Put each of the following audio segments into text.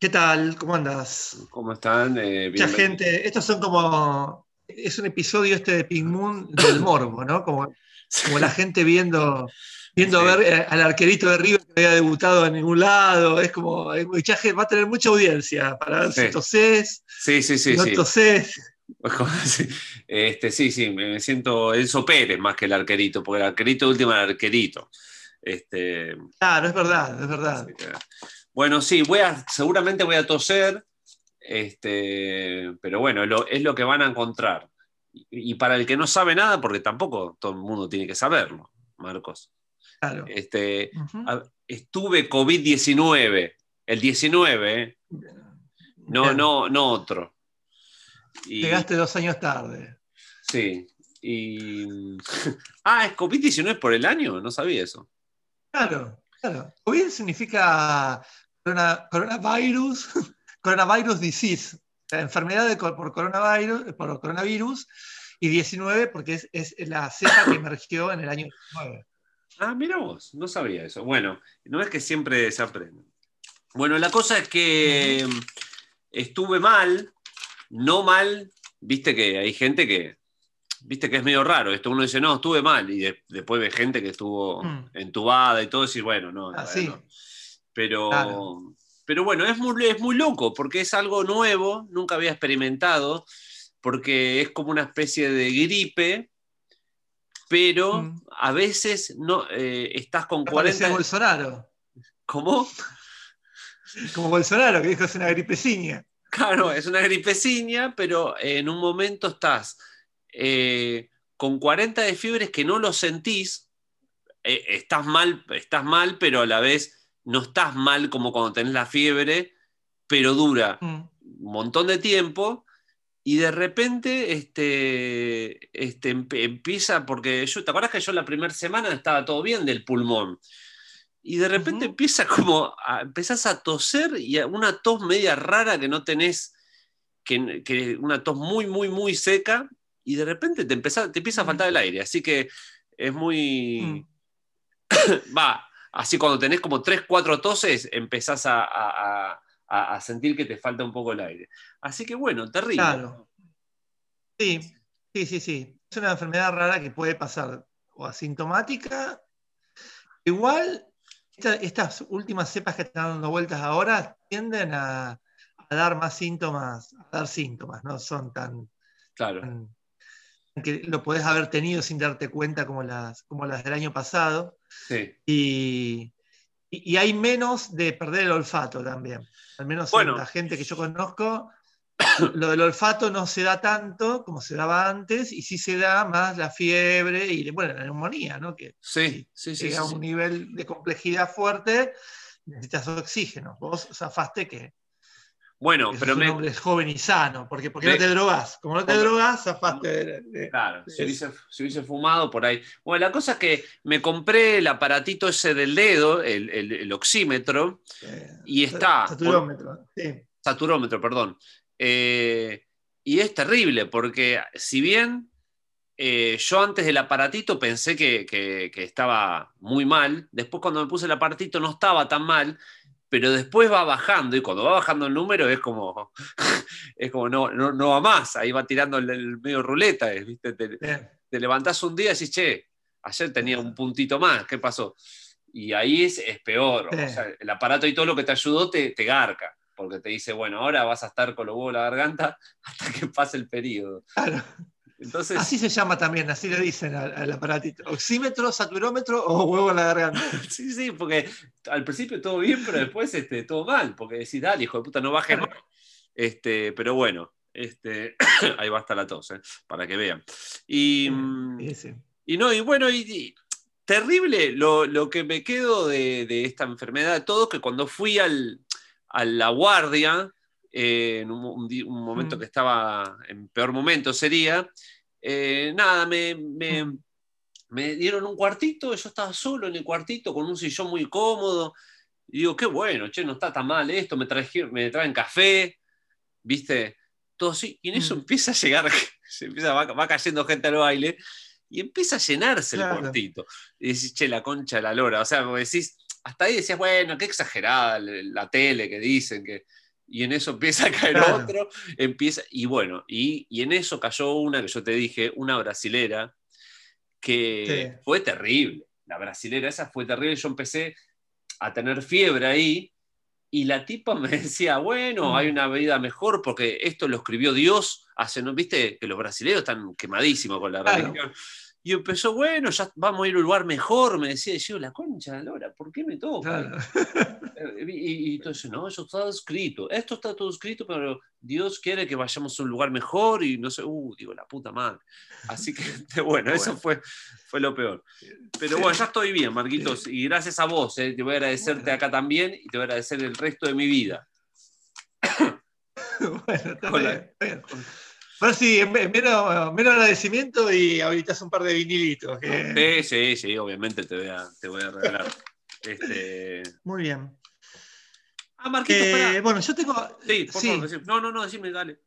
¿Qué tal? ¿Cómo andas? ¿Cómo están? Eh, Mucha gente, estos son como, es un episodio este de Pink Moon del morbo, ¿no? Como, como la gente viendo, viendo Sí. ver eh, al arquerito de River que había debutado en ningún lado, es como, hay mucha gente, va a tener mucha audiencia para ver Sí. si tosés, Sí, sí, sí, no sí. tosés. Este, sí, sí, me siento Enzo Pérez más que el arquerito, porque el arquerito de última era el arquerito. Este, Claro, es verdad, es verdad. Bueno, sí, voy a, seguramente voy a toser, este, pero bueno, lo- es lo que van a encontrar. Y, y para el que no sabe nada, porque tampoco todo el mundo tiene que saberlo, Marcos. Claro. Este, a- estuve COVID-19, el 19, ¿eh? no, Bien. no, no otro. Y- Llegaste dos años tarde. Sí. Y... Ah, ¿es COVID-19 por el año? No sabía eso. Claro, claro. COVID significa corona- coronavirus, coronavirus disease, la enfermedad de por coronavirus, por coronavirus, y 19 porque es, es la cepa que emergió en el año 19. Ah, mira vos, no sabía eso. Bueno, no es que siempre se aprende. Bueno, la cosa es que estuve mal, no mal, viste que hay gente que, viste que es medio raro, esto uno dice, no, estuve mal, y de- después ve gente que estuvo Mm. entubada y todo, y decir, bueno, no, la Ah, sí. no. Pero, Claro. pero bueno, es muy, es muy loco, porque es algo nuevo, nunca había experimentado, porque es como una especie de gripe, pero Mm. a veces no eh, estás con Parecía 40... Bolsonaro, ¿Cómo? como Bolsonaro que dijo es una gripeciña. Claro, es una gripeciña, pero en un momento estás eh, con 40 de fiebres que no lo sentís, eh, estás mal, estás mal, pero a la vez no estás mal como cuando tenés la fiebre, pero dura Mm. un montón de tiempo y de repente este, este, empieza, porque yo, ¿te acuerdas que yo la primera semana estaba todo bien del pulmón? Y de repente empieza como, a, empezás a toser y a una tos media rara que no tenés, que, que una tos muy, muy, muy seca y de repente te, empezá- te empieza a faltar el aire, así que es muy, Mm. va, así cuando tenés como 3, 4 toses, empezás a, a- a- a- a sentir que te falta un poco el aire. Así que bueno, terrible. Claro. Sí, sí, sí, sí. Es una enfermedad rara que puede pasar o asintomática. Igual, esta- estas últimas cepas que están dando vueltas ahora tienden a, a dar más síntomas, a dar síntomas, no son tan, Claro, tan- que lo podés haber tenido sin darte cuenta como las, como las del año pasado. sí. Y, y- y hay menos de perder el olfato también. Al menos Bueno. la gente que yo conozco, lo del olfato no se da tanto como se daba antes, y sí se da más la fiebre y bueno, la neumonía, ¿no? Que Sí, sí, sí. llega sí, a un sí. nivel de complejidad fuerte, necesitas oxígeno. Vos zafaste que, Bueno, pero un me, hombre joven y sano, porque, porque Me- no te drogas. Como no te drogas, zafaste de- de- Claro, si hubiese, si hubiese fumado por ahí. Bueno, la cosa es que me compré el aparatito ese del dedo, el, el- el oxímetro, Y está- Saturómetro. Sí. saturómetro, perdón. Eh, y es terrible, porque si bien eh, yo antes del aparatito pensé que, que- que estaba muy mal, después cuando me puse el aparatito no estaba tan mal, pero después va bajando, y cuando va bajando el número es como, es como no, no, no va más, ahí va tirando el, el medio ruleta, ¿viste? Te- te levantás un día y decís, che, ayer tenía un puntito más, ¿qué pasó? Y ahí es, es peor, Sí. o sea, el aparato y todo lo que te ayudó te, te garca, porque te dice, bueno, ahora vas a estar con los huevos en la garganta hasta que pase el periodo. Claro. Entonces, Así se llama también, así le dicen al, al aparatito. Oxímetro, saturómetro o huevo en la garganta. sí, sí, porque al principio todo bien, pero después este, todo mal, porque decís, dale, hijo de puta, no bajes más. Este, pero bueno, este, ahí va hasta la tos, eh, para que vean. Y, mm, Sí, sí. Y no, y bueno, y, y terrible lo, lo que me quedo de, de esta enfermedad, todo que cuando fui al, a la guardia, eh, en un, un di- un momento Mm. que estaba en peor momento sería, eh, nada, me, me- Mm. me dieron un cuartito, yo estaba solo en el cuartito con un sillón muy cómodo, y digo, qué bueno, che, no está tan mal esto, me, traje- me traen café, viste, todo así, y en eso Mm. empieza a llegar, se empieza, va, va cayendo gente al baile, y empieza a llenarse Claro. el cuartito. Y decís, che, la concha de la lora. O sea, decís, hasta ahí decías, bueno, qué exagerada la tele que dicen que. Y en eso empieza a caer Claro. otro, empieza. Y bueno, y, y en eso cayó una que yo te dije, una brasilera, que Sí. fue terrible. La brasilera esa fue terrible. Yo empecé a tener fiebre ahí. Y la tipa me decía, bueno, Mm. hay una vida mejor porque esto lo escribió Dios hace, ¿no? ¿Viste? Que los brasileños están quemadísimos con la Claro. religión. Y empezó, bueno, ya vamos a ir a un lugar mejor, me decía, y yo, la concha de lora, ¿por qué me toca? Claro. Y, y entonces, no, eso está escrito, esto está todo escrito, pero Dios quiere que vayamos a un lugar mejor y no sé, uh, digo, la puta madre. Así que, bueno, eso fue, fue lo peor. Pero bueno, ya estoy bien, Marquitos, y gracias a vos, eh, te voy a agradecerte acá también y te voy a agradecer el resto de mi vida. bueno, está Con la- bien, está bien. Pero sí, en- en menos, menos agradecimiento y habilitas un par de vinilitos. que- Sí, sí, sí, obviamente te voy a, te voy a regalar. Este... Muy bien. Ah, Marquitos, Eh, bueno, yo tengo. Sí, por sí, favor, decime. No, no, no, decime, dale.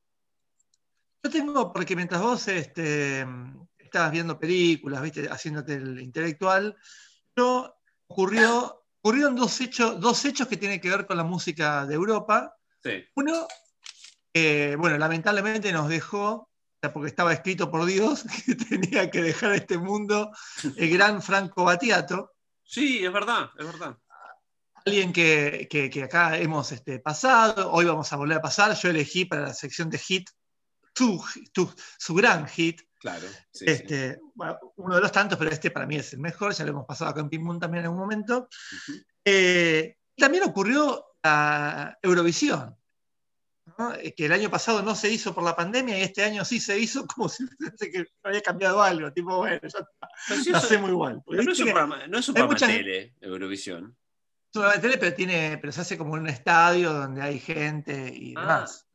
yo tengo, porque mientras vos este, estabas viendo películas, ¿viste? haciéndote el intelectual, yo ocurrió, ocurrieron dos hechos, dos hechos que tienen que ver con la música de Europa. Sí. Uno, eh, bueno, lamentablemente nos dejó, porque estaba escrito por Dios, que tenía que dejar este mundo el gran Franco Battiato, Sí, es verdad, es verdad. alguien que, que- que acá hemos este, pasado, hoy vamos a volver a pasar, yo elegí para la sección de hit su, tu- su gran hit, Claro. sí, sí. este, bueno, uno de los tantos, pero este para mí es el mejor, ya lo hemos pasado acá en Pum también en algún momento. Eh, también ocurrió la Eurovisión, ¿no? Eh, que el año pasado no se hizo por la pandemia y este año sí se hizo como si que había cambiado algo, tipo, bueno, ya está, sí, lo hacemos igual. Pero no es un programa, no es un programa tele, Eurovisión. es una tele, pero, tiene, pero se hace como en un estadio donde hay gente y Ah. demás.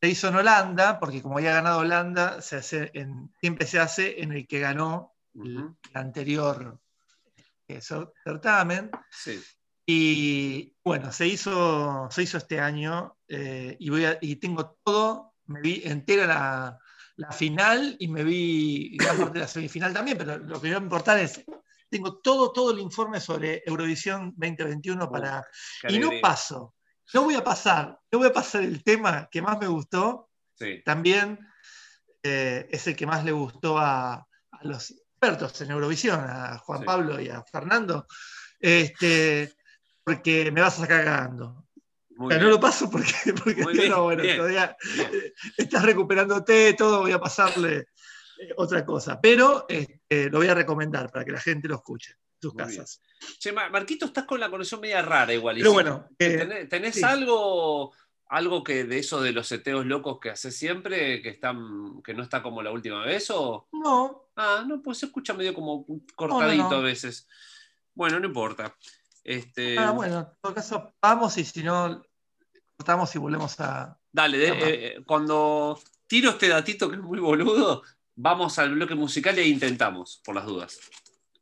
Se hizo en Holanda, porque como había ganado Holanda, se hace en- siempre se hace en el que ganó el, anterior eh, cer- certamen. Sí. Y bueno, se hizo, se hizo este año eh, y, voy a- y tengo todo, me vi entera la, la final y me vi gran parte de la semifinal también, pero lo que me va a importar es, tengo todo, todo el informe sobre Eurovisión 2021 para... Y no paso, no voy a pasar, no voy a pasar el tema que más me gustó, Sí. también eh, es el que más le gustó a, a los expertos en Eurovisión, a Juan Sí. Pablo y a Fernando, este, porque me vas a sacar O sea, no lo paso porque, bien, no, bueno, bien. todavía Bien. estás recuperándote, todo, voy a pasarle otra cosa. Pero este, lo voy a recomendar para que la gente lo escuche en sus Muy casas. Che, Mar- Marquito, estás con la conexión media rara igual. Pero bueno, eh, ¿Tenés, tenés sí. algo, algo que de eso de los seteos locos que haces siempre, que, están, que no está como la última vez? O... no, Ah, no, pues se escucha medio como cortadito no. a veces. Bueno, no importa. Este, ah, bueno, en todo caso, vamos y si no, cortamos y volvemos a. Dale, eh, cuando tiro este datito que es muy boludo, vamos al bloque musical e intentamos, por las dudas,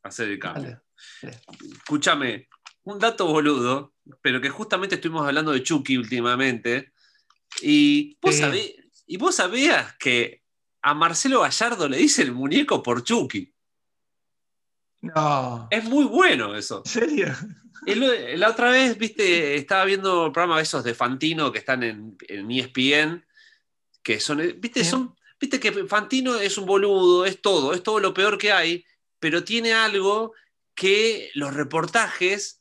hacer el cambio. Escúchame, un dato boludo, pero que justamente estuvimos hablando de Chucky últimamente. Y vos, Sí. sabé- y vos sabías que a Marcelo Gallardo le dice el muñeco por Chucky. No, Es muy bueno eso. ¿en serio? Lo- la otra vez, viste, estaba viendo el programa esos de Fantino que están en, en ESPN, que son, viste, Sí. son, viste que Fantino es un boludo, es todo, es todo lo peor que hay, pero tiene algo que los reportajes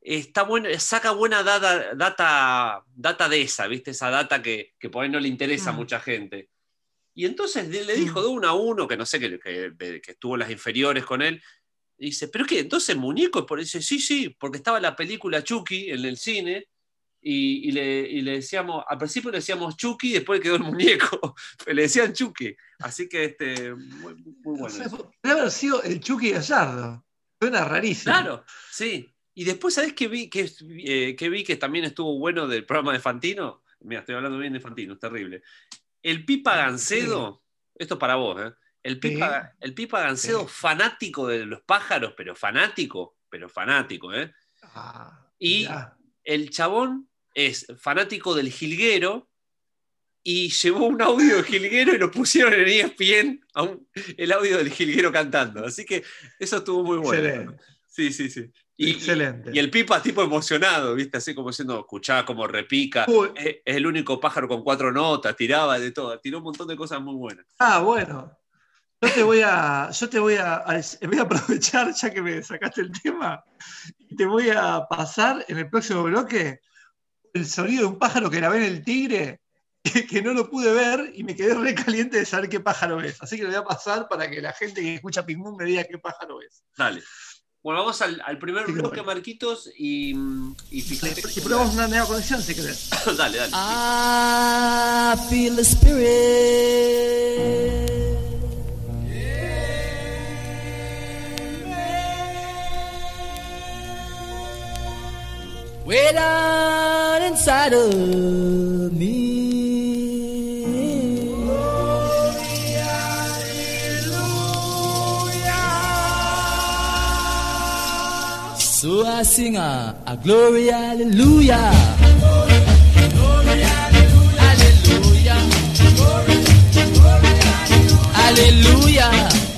está bueno, saca buena data, data, data de esa, viste, esa data que, que por ahí no le interesa a Mm. mucha gente. Y entonces le le dijo Mm. de uno a uno, que no sé, que, que, que estuvo en las inferiores con él, y dice, ¿pero qué? Entonces muñeco, por dice, sí, sí, porque estaba la película Chucky en el cine, y, y le, y le decíamos, al principio le decíamos Chucky, después quedó el muñeco, le decían Chucky. Así que este, muy, muy O bueno. sea, eso. Debe haber sido el Chucky Gallardo. Suena rarísimo. Claro, sí. Y después, ¿sabés qué vi que, eh, que vi que también estuvo bueno del programa de Fantino? Mira, estoy hablando bien de Fantino, es terrible. El Pipa Gancedo, esto es para vos, ¿eh? El Pipa, el Pipa Gancedo, fanático de los pájaros, pero fanático, pero fanático, ¿eh? Ah, Y el chabón es fanático del jilguero y llevó un audio de jilguero y lo pusieron en ESPN a un- el audio del jilguero cantando. Así que eso estuvo muy bueno. Excelente. Sí, sí, sí. Y, Excelente. Y el pipa tipo emocionado, ¿viste? Así como diciendo, escuchaba como repica. Es, es el único pájaro con cuatro notas, tiraba de todo, tiró un montón de cosas muy buenas. Ah, bueno. Yo te voy a, yo te voy a, a- voy a aprovechar, ya que me sacaste el tema, y te voy a pasar en el próximo bloque el sonido de un pájaro que grabé en el Tigre, que, que no lo pude ver y me quedé re caliente de saber qué pájaro es. Así que lo voy a pasar para que la gente que escucha Ping Moon me diga qué pájaro es. Dale. Bueno, vamos al, al primer Sí, que bloque, bueno. Marquitos, y, y fíjate. Y probamos una nueva conexión si querés. dale, dale. I feel the spirit. Way down inside of me. So I sing a, a glory, hallelujah. Hallelujah. Hallelujah. Amen.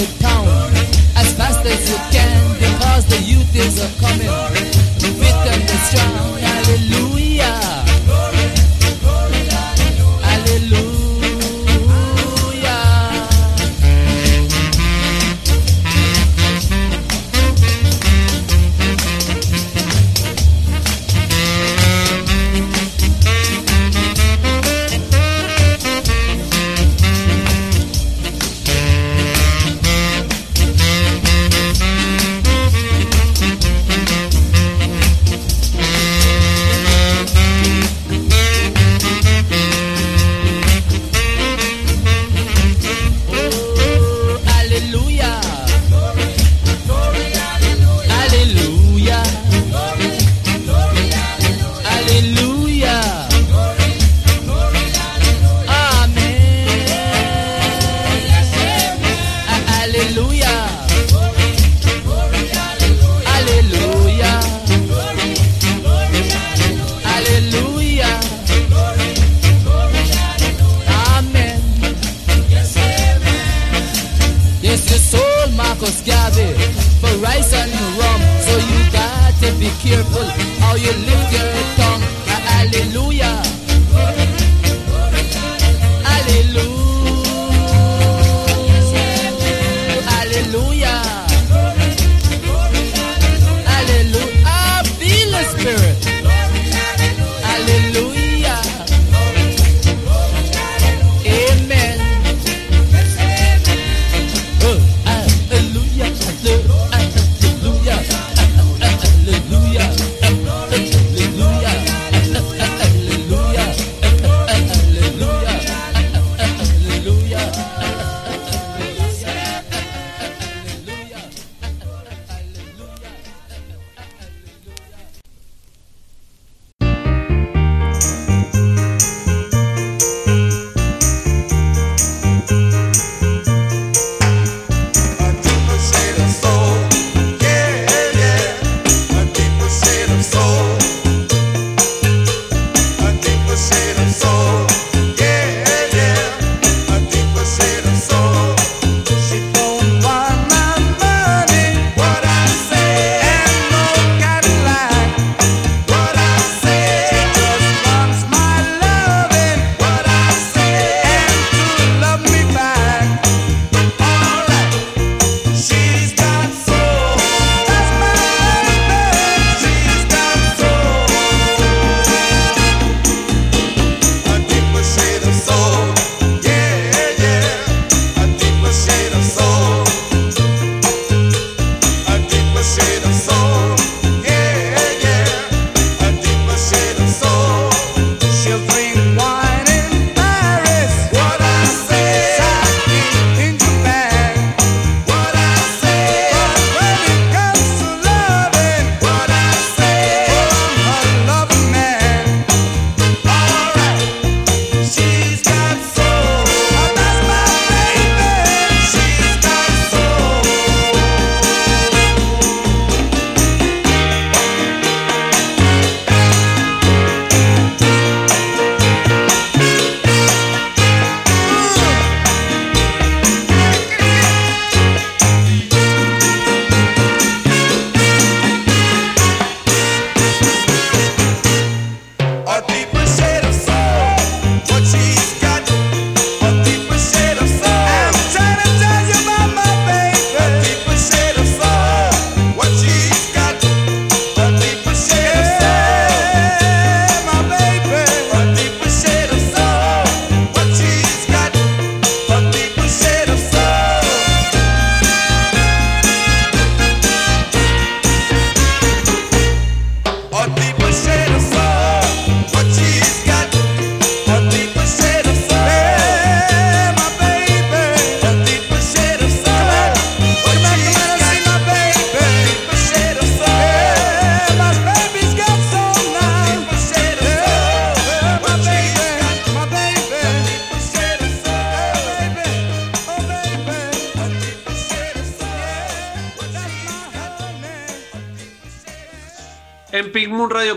Of town as fast as you can because the youth is a coming. Fit and the strong. Hallelujah.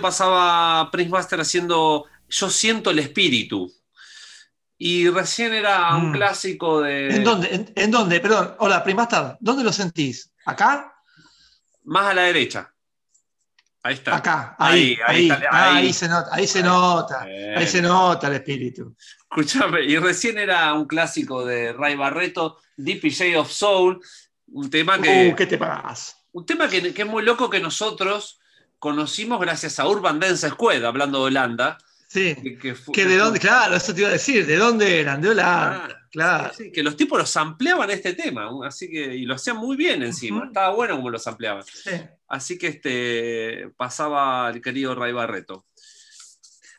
Pasaba Prince Buster haciendo Yo siento el espíritu. Y recién era un Mm. clásico de. ¿En dónde? ¿En, en dónde? Perdón, hola, Primastar, ¿dónde lo sentís? ¿Acá? Más a la derecha. Ahí está. Acá, ahí, Ahí, ahí, Ah, ahí. se nota, ahí se nota, Bien. ahí se nota el espíritu. Escuchame, y recién era un clásico de Ray Barreto, Deep Shade of Soul, un tema que, Uh, ¿qué te pasa? un tema que, que es muy loco que nosotros conocimos gracias a Urban Dance Squad, hablando de Holanda. Sí, Que, de dónde, claro, eso te iba a decir, ¿de dónde eran? De Holanda, Ah, claro. sí, sí, que los tipos los ampliaban este tema, así que, y lo hacían muy bien encima, estaba bueno como los ampliaban. Sí. Así que este, pasaba el querido Ray Barreto.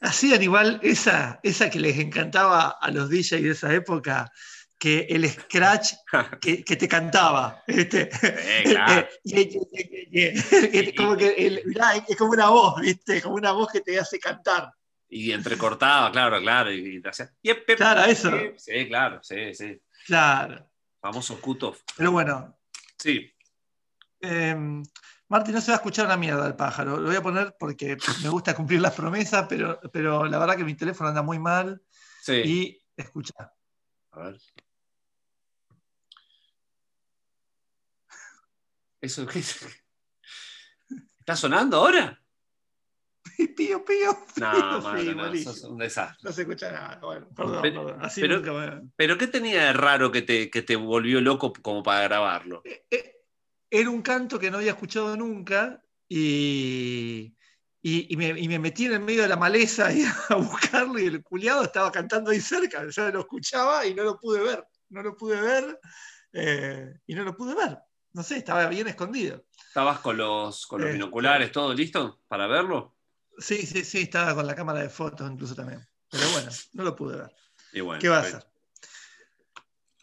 Hacían igual esa, esa que les encantaba a los DJs de esa época, que el scratch que, que te cantaba. ¿viste? Eh, claro. Es como que el- mirá, es como una voz, ¿viste? Como una voz que te hace cantar. Y entrecortaba, claro, claro. Y, te hacía- Claro, eso. Sí, sí, claro, sí, sí. Claro. Famoso Kutov. Pero bueno, Sí. eh, Martín, no se va a escuchar una mierda el pájaro. Lo voy a poner porque me gusta cumplir las promesas, pero, pero la verdad que mi teléfono anda muy mal Sí. y escucha. A ver. ¿Eso qué? ¿Está sonando ahora? Pío, pío. No, pío, madre, sí, no, un desastre. No se escucha nada. Bueno, perdón, Pero- perdón. Así pero- nunca voy- ¿Pero qué tenía de raro que te, que te volvió loco como para grabarlo? Eh, eh, Era un canto que no había escuchado nunca y, y, y me, y me metí en el medio de la maleza a buscarlo y el culiado estaba cantando ahí cerca. Yo lo escuchaba y no lo pude ver. No lo pude ver eh, y no lo pude ver. No sé, estaba bien escondido. ¿Estabas con los, con los Eh, binoculares, todo listo para verlo? Sí, sí, sí, estaba con la cámara de fotos incluso también. Pero bueno, no lo pude ver. Y bueno, ¿Qué va a hacer?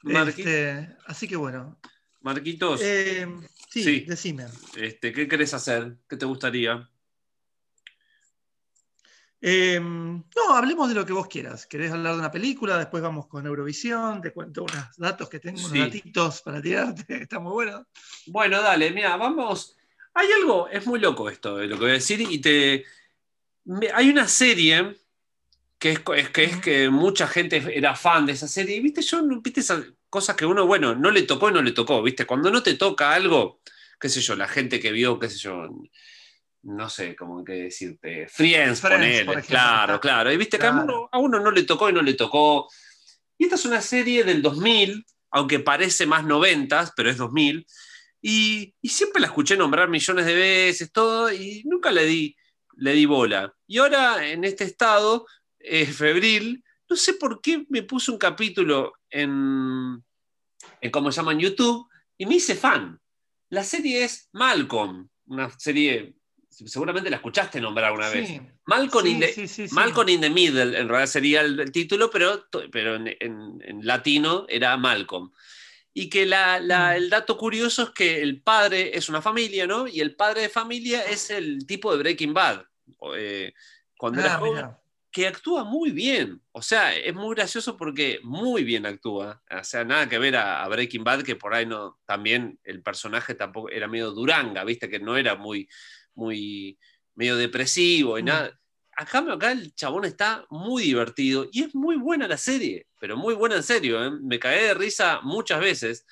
Marqui- Este, así que bueno. Marquitos, Eh, sí, Sí. decime. este, ¿qué querés hacer? ¿Qué te gustaría? Eh, no, hablemos de lo que vos quieras. ¿Querés hablar de una película? Después vamos con Eurovisión. Te cuento unos datos que tengo, Sí. unos datitos para tirarte, está muy bueno. Bueno, dale, mira, vamos. Hay algo, es muy loco esto de lo que voy a decir, y te. hay una serie que es, que es que mucha gente era fan de esa serie, y viste, yo viste esas cosas que uno, bueno, no le tocó y no le tocó, viste, cuando no te toca algo, qué sé yo, la gente que vio, qué sé yo, no sé cómo que decirte, Friends, Friends, ponele, por claro, claro. claro, y viste que a Claro. uno, a uno no le tocó y no le tocó. Y esta es una serie del 2000, aunque parece más noventas, pero es 2000. Y, y siempre la escuché nombrar millones de veces, todo, y nunca le di, le di bola. Y ahora, en este estado eh, febril, no sé por qué me puse un capítulo en, en cómo se llama en YouTube y me hice fan. La serie es Malcolm, una serie, seguramente la escuchaste nombrar alguna vez. Sí, Malcolm, sí, in the, sí. Malcolm in the Middle, en realidad sería el, el título, pero, pero en, en- en latino era Malcolm. Y que la- la- Mm. el dato curioso es que el padre es una familia, ¿no? Y el padre de familia es el tipo de Breaking Bad, eh, cuando era Ah, joven, mirá. que actúa muy bien. O sea, es muy gracioso porque muy bien actúa. O sea, nada que ver a, a Breaking Bad, que por ahí no, también el personaje tampoco era medio duranga, viste, que no era muy, muy, medio depresivo y Mm. nada. Acá, acá el chabón está muy divertido y es muy buena la serie, pero muy buena en serio. ¿eh? Me cagué de risa muchas veces.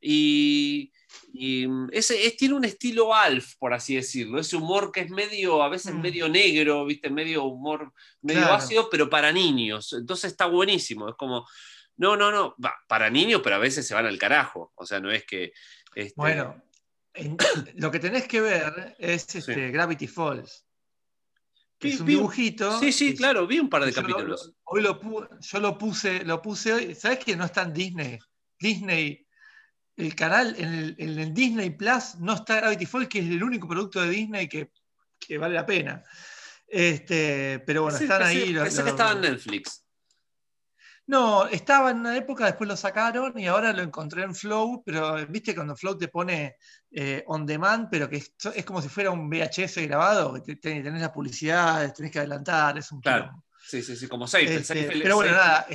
Y, y ese es, tiene un estilo Alf, por así decirlo. Ese humor que es medio, a veces Mm. medio negro, ¿viste? Medio humor, medio Claro. ácido, pero para niños. Entonces está buenísimo. Es como, no, no, no, para niños, pero a veces se van al carajo. O sea, no es que. este, Bueno, en- lo que tenés que ver es este, Gravity Falls. Que Vi- es un vi- dibujito. Sí, sí, claro, vi un par de capítulos. lo- hoy lo pu- yo lo puse, lo puse hoy. ¿Sabes que no está en Disney? Disney, el canal, en el, en el Disney Plus no está Gravity Falls, que es el único producto de Disney que, que vale la pena. Este, pero bueno, están pensé- ahí. pensé que estaba en Netflix. No, estaba en una época, después lo sacaron y ahora lo encontré en Flow, pero viste cuando Flow te pone eh, on demand, pero que es, es como si fuera un VHS grabado, que te- te- tenés las publicidades, tenés que adelantar, es un Claro. quilombo. Sí, sí, sí, como Seinfeld. Este, pero bueno, nada.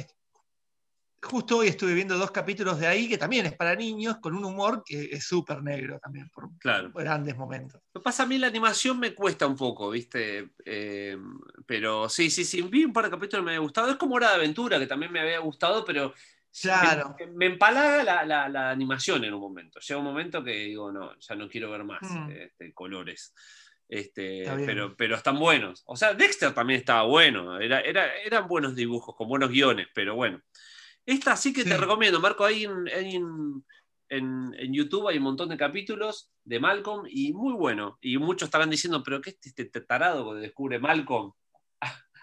justo hoy estuve viendo dos capítulos de ahí que también es para niños, con un humor que es súper negro también, por Claro. grandes momentos. Pasa a mí la animación me cuesta un poco, ¿viste? Eh, pero sí, sí, sí, vi un par de capítulos que me había gustado. Es como Hora de Aventura, que también me había gustado, pero Claro. me, me empalaga la, la- la animación en un momento. Llega un momento que digo, no, ya no quiero ver más Mm. este, colores. Este, pero, pero están buenos. O sea, Dexter también estaba bueno. Era, era- eran buenos dibujos, con buenos guiones, pero bueno. Esta sí que te recomiendo, Marco. Ahí en, en- en- en YouTube hay un montón de capítulos de Malcolm y muy bueno. Y muchos estarán diciendo, pero ¿qué es este tarado que descubre Malcolm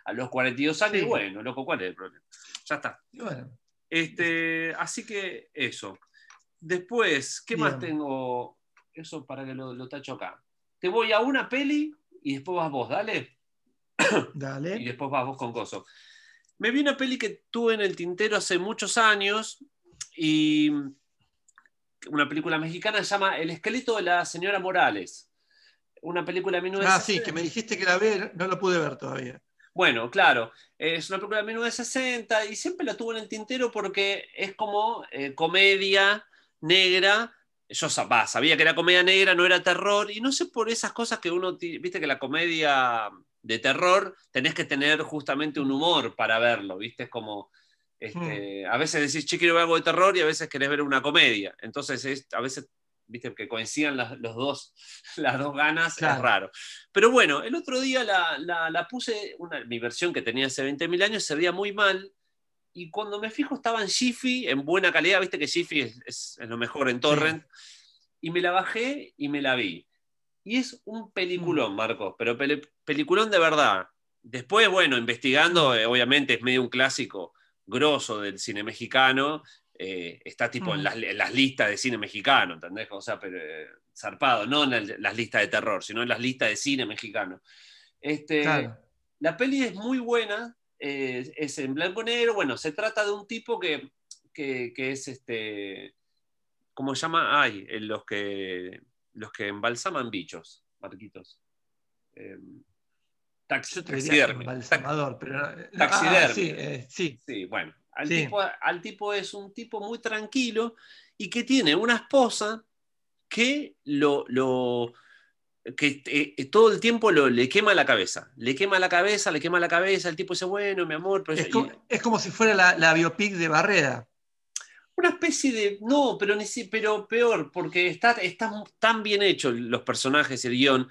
a, los 42 años? Sí. Y bueno, loco, ¿cuál es el problema? Ya está. Y bueno, Este, así que eso. Después, ¿qué más Bien. tengo? Eso para que lo, lo tacho acá. Te voy a una peli y después vas vos, dale. Y dale. después vas vos con Coso. Me vi una peli que tuve en el tintero hace muchos años y una película mexicana se llama El esqueleto de la señora Morales. Una película de 1960. Ah, sí, que me dijiste que la ver, no lo pude ver todavía. Bueno, claro, es una película de 1960 y siempre la tuve en el tintero porque es como eh, comedia negra. Yo va, sabía que era comedia negra, no era terror, y no sé por esas cosas que uno, viste que la comedia de terror tenés que tener justamente un humor para verlo, viste, es como, este, a veces decís, che, quiero ver algo de terror y a veces querés ver una comedia, entonces es, a veces, viste, que coincidan las, los dos, las dos ganas, es Claro. raro. Pero bueno, el otro día la, la- la puse, una, mi versión que tenía hace 20.000 años, se veía muy mal. Y cuando me fijo estaba en Jiffy, en buena calidad, viste que Jiffy es, es- es lo mejor en Torrent. Y me la bajé y me la vi. Y es un peliculón, Marcos, pero peliculón de verdad. Después, bueno, investigando, eh, obviamente es medio un clásico grosso del cine mexicano. eh, está tipo en, las, en las listas de cine mexicano, ¿entendés? O sea, pero, eh, zarpado, no en el- las listas de terror, sino en las listas de cine mexicano. Este, Claro. la peli es muy buena, eh, es en blanco y negro. Bueno, se trata de un tipo que, que, que es este. ¿Cómo se llama? Ay, los que, los que embalsaman bichos, Marquitos. Eh, tax- Yo te diría taxidermia. pero. ah, sí, eh, sí. Sí, bueno, al, Sí. Tipo, al tipo es un tipo muy tranquilo y que tiene una esposa que lo, lo- que eh, eh, todo el tiempo lo, le quema la cabeza, le quema la cabeza, le quema la cabeza, el tipo dice, bueno, mi amor, pero Es, yo-" como, y es como si fuera la, la biopic de Barrera. una especie de, no, pero, ni si- pero peor, porque está, está tan bien hecho los personajes el guion,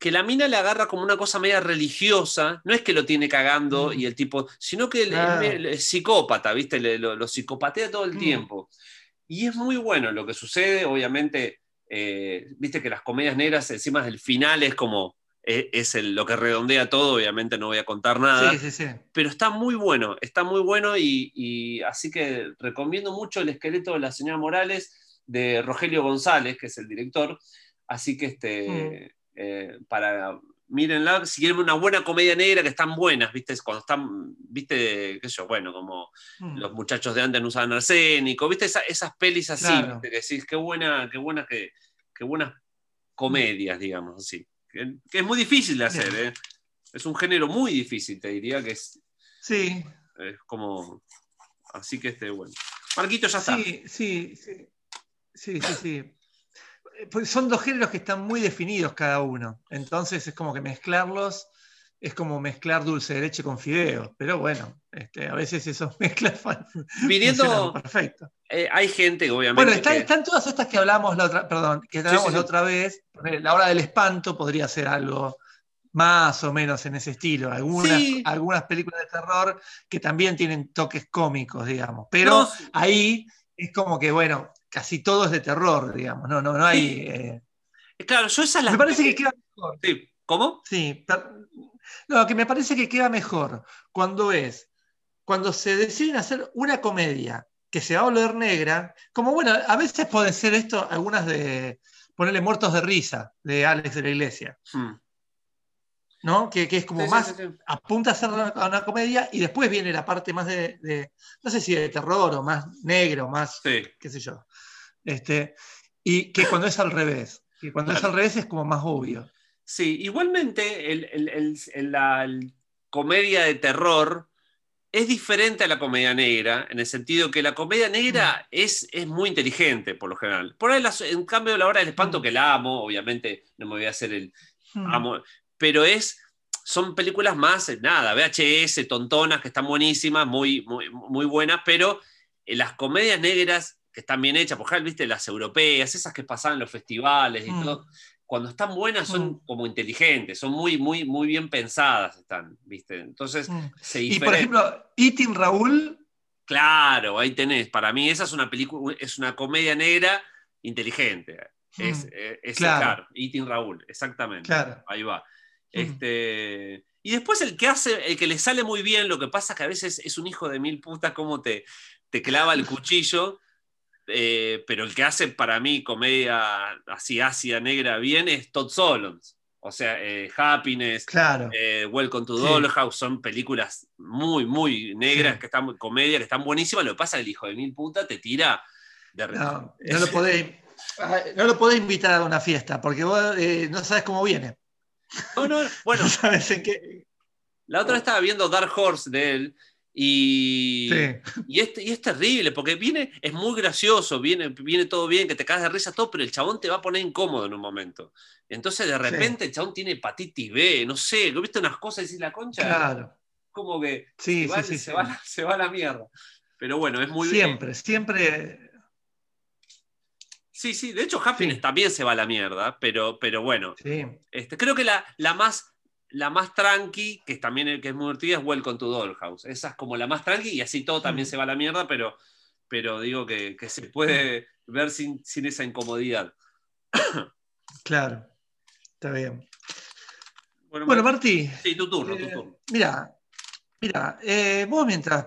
que la mina le agarra como una cosa media religiosa, no es que lo tiene cagando Mm. y el tipo, sino que el- psicópata, ¿viste? Le- lo, lo psicopatea todo el Mm. tiempo. Y es muy bueno lo que sucede, obviamente, eh, viste que las comedias negras encima del final es como, eh, es el- lo que redondea todo, obviamente no voy a contar nada Sí, sí, sí. pero está muy bueno, está muy bueno y, y así que recomiendo mucho el esqueleto de la señora Morales de Rogelio González, que es el director. Así que este, eh, para mírenla, si quieren una buena comedia negra que están buenas, viste, cuando están, viste, qué sé yo, bueno, como Mm. los muchachos de antes no usaban arsénico, viste, Esa- esas pelis así, Claro. viste, que decís, qué buena, qué buena, que, qué buenas comedias, digamos, así. Que, que es muy difícil de hacer. ¿eh? Es un género muy difícil, te diría, que es Sí, es como. Así que este, bueno. Marquito ya está. sí, sí, sí. Sí, sí, sí. Eh, pues son dos géneros que están muy definidos cada uno. Entonces es como que mezclarlos es como mezclar dulce de leche con fideos. Pero bueno, este, a veces esos mezclas Viniendo, perfecto. eh, hay gente que obviamente. Bueno, está- que- están todas estas que hablamos la otra, perdón, que hablamos sí, la sí. otra vez. Ponele, La hora del espanto podría ser algo más o menos en ese estilo. Algunas, Sí. algunas películas de terror que también tienen toques cómicos, digamos. Pero No, ahí es como que, bueno, casi todo es de terror, digamos. No, no, no hay. eh, claro, yo esas las. Me parece que queda mejor. Sí, ¿Cómo? Sí, per- no, que me parece que queda mejor cuando es, cuando se deciden hacer una comedia que se va a volver negra, como bueno, a veces pueden ser esto algunas de ponerle muertos de risa de Alex de la Iglesia, Hmm. ¿no? Que, que es como Sí, más, sí, sí. apunta a hacer una, comedia y después viene la parte más de, de- no sé si de terror o más negro, más, Sí. qué sé yo. Este, y que cuando es al revés, que cuando es al revés es como más obvio. Sí, igualmente el, el- el- la comedia de terror es diferente a la comedia negra, en el sentido que la comedia negra es, es muy inteligente, por lo general. Por ahí, las- en cambio, la hora del espanto, Mm. que la amo, obviamente no me voy a hacer el Mm. amo, pero es, son películas más, eh, nada, VHS, tontonas, que están buenísimas, muy, muy, muy buenas, pero eh, las comedias negras que están bien hechas, por ejemplo, viste, las europeas, esas que pasaban en los festivales y Mm. todo, cuando están buenas son Mm. como inteligentes, son muy, muy, muy bien pensadas, están, viste. Entonces, Mm. se Y por ejemplo, Eating Raúl, Claro, ahí tenés. Para mí esa es una película, es una comedia negra inteligente. Es, Mm, eh, es- claro. claro. Eating Raúl, exactamente. claro. Ahí va. Este, y después el que hace, el que le sale muy bien, lo que pasa que a veces es un hijo de mil putas como te, te clava el cuchillo. Eh, pero el que hace para mí comedia así ácida, negra, bien es Todd Solondz. O sea, eh, Happiness, Claro. eh, Welcome to Sí. Dollhouse son películas muy, muy negras, Sí. que están comedia, que están buenísimas. Lo que pasa es que el hijo de mil puta te tira de No, no lo podés, no lo podés invitar a una fiesta porque vos eh, no sabes cómo viene. No, no, bueno, No sabes en qué. la otra vez estaba viendo Dark Horse de él y, Sí. y, es, y es terrible porque viene, es muy gracioso, viene, viene todo bien, que te cagas de risa, todo, pero el chabón te va a poner incómodo en un momento. Entonces de repente el chabón tiene hepatitis B, no sé, ¿viste unas cosas y decís la concha? Claro. Como que Sí, se, va, sí, sí, se va la- se va a la mierda. Pero bueno, es muy bien. Siempre, siempre. Sí, sí, de hecho Happiness también se va a la mierda, pero, pero bueno, este, creo que la, la más la más tranqui, que también es- que es muy divertida, es Welcome to Dollhouse. Esa es como la más tranqui y así todo también Mm. se va a la mierda, pero, pero digo que, que se puede ver sin, sin esa incomodidad. Claro. Está bien. Bueno, Bueno, Mar- Martí, sí, tu turno, tu eh, turno. mira, mira, eh, vos mientras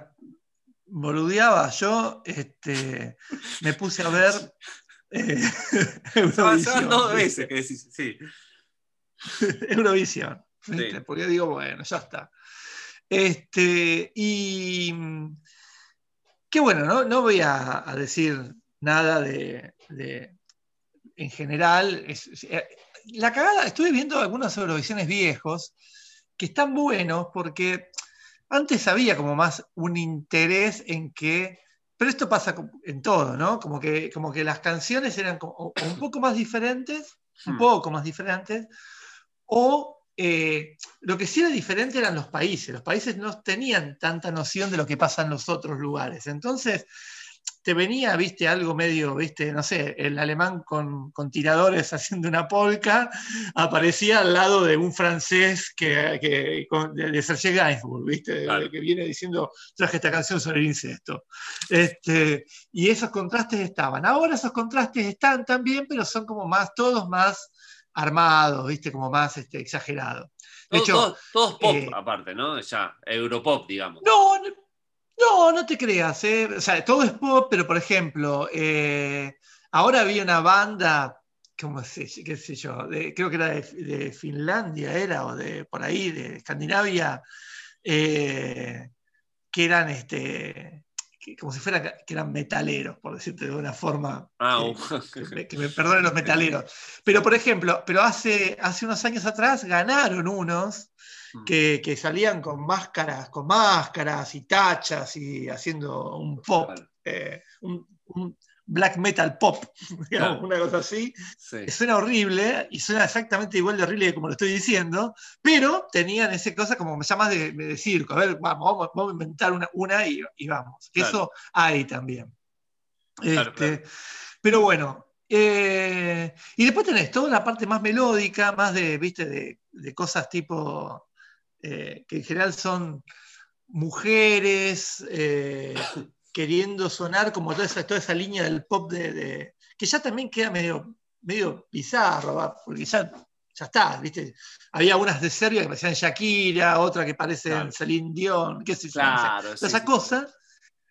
boludeabas, yo este, me puse a ver eh, Se van, se van Eurovisión. dos veces que decís, sí. Eurovisión. ¿Viste? Sí. Porque digo, bueno, ya está. Este, y qué bueno, ¿no? No voy a, a decir nada de, de- en general. es- eh, la cagada, estuve viendo algunas Eurovisiones viejos que están buenos porque antes había como más un interés en que, pero esto pasa en todo, ¿no? Como que, como que las canciones eran como- o- o un poco más diferentes, un Hmm. poco más diferentes, o eh, lo que sí era diferente eran los países. Los países no tenían tanta noción de lo que pasa en los otros lugares. Entonces, te venía, viste, algo medio, viste, no sé, el alemán con, con tiradores haciendo una polka, aparecía al lado de un francés que, que- con- de, de Serge Gainsbourg, viste, Claro. que viene diciendo, traje esta canción sobre el incesto. Este, y esos contrastes estaban. Ahora esos contrastes están también, pero son como más, todos más armados, viste, como más este, exagerados. De Todo- hecho, todo- todos pop, eh, aparte, ¿no? Ya, Europop, digamos. no, no, no, te creas. ¿eh? O sea, todo es pop, pero por ejemplo, eh, ahora había una banda, ¿cómo sé, qué sé yo? de- creo que era de, de Finlandia, era, o de por ahí, de Escandinavia, eh, que eran este. Que- como si fueran que eran metaleros, por decirte de una forma. Ah, que- que me, que me perdonen los metaleros. Pero, por ejemplo, pero hace, hace unos años atrás ganaron unos Mm. que, que salían con máscaras, con máscaras y tachas y haciendo un pop, eh, un, un black metal pop, digamos, Claro. una cosa así. sí. Suena horrible y suena exactamente igual de horrible como lo estoy diciendo, pero tenían ese cosa como me llamas de, de circo. A ver, vamos, vamos, vamos a inventar una, una y, y vamos. Claro. Eso hay también. Claro, Este. Pero bueno. eh, y después tenés toda la parte más melódica, más de, viste, de, de cosas tipo eh, que en general son mujeres eh, queriendo sonar como toda esa, toda esa línea del pop de, de- que ya también queda medio, medio bizarro, ¿va? porque ya, ya está, ¿viste? Había unas de Serbia que parecían Shakira, otra que parecen Claro. Celine Dion, qué sé yo, no sé. Claro, sí, esa sí. cosa.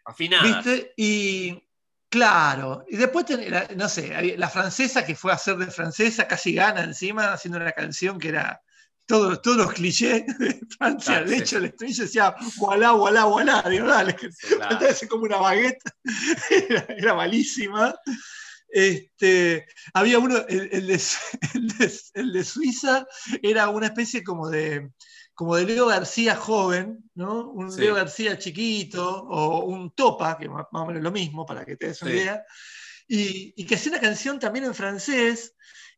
Afinadas. ¿Viste? Y claro, y después, ten- no sé, la francesa que fue a hacer de francesa casi gana encima, haciendo una canción que era todos, todos los clichés de Francia. Claro, de sí. hecho, el estribillo decía, voilà, voilà, voilà. Digo, dale, claro. como una baguette. era, era malísima. Este, había uno, el, el de, el de- el de Suiza era una especie como de, como de Leo García joven, ¿no? Un Sí. Leo García chiquito o un Topa, que más más o menos lo mismo, para que te des una Sí. idea, y, y que hacía una canción también en francés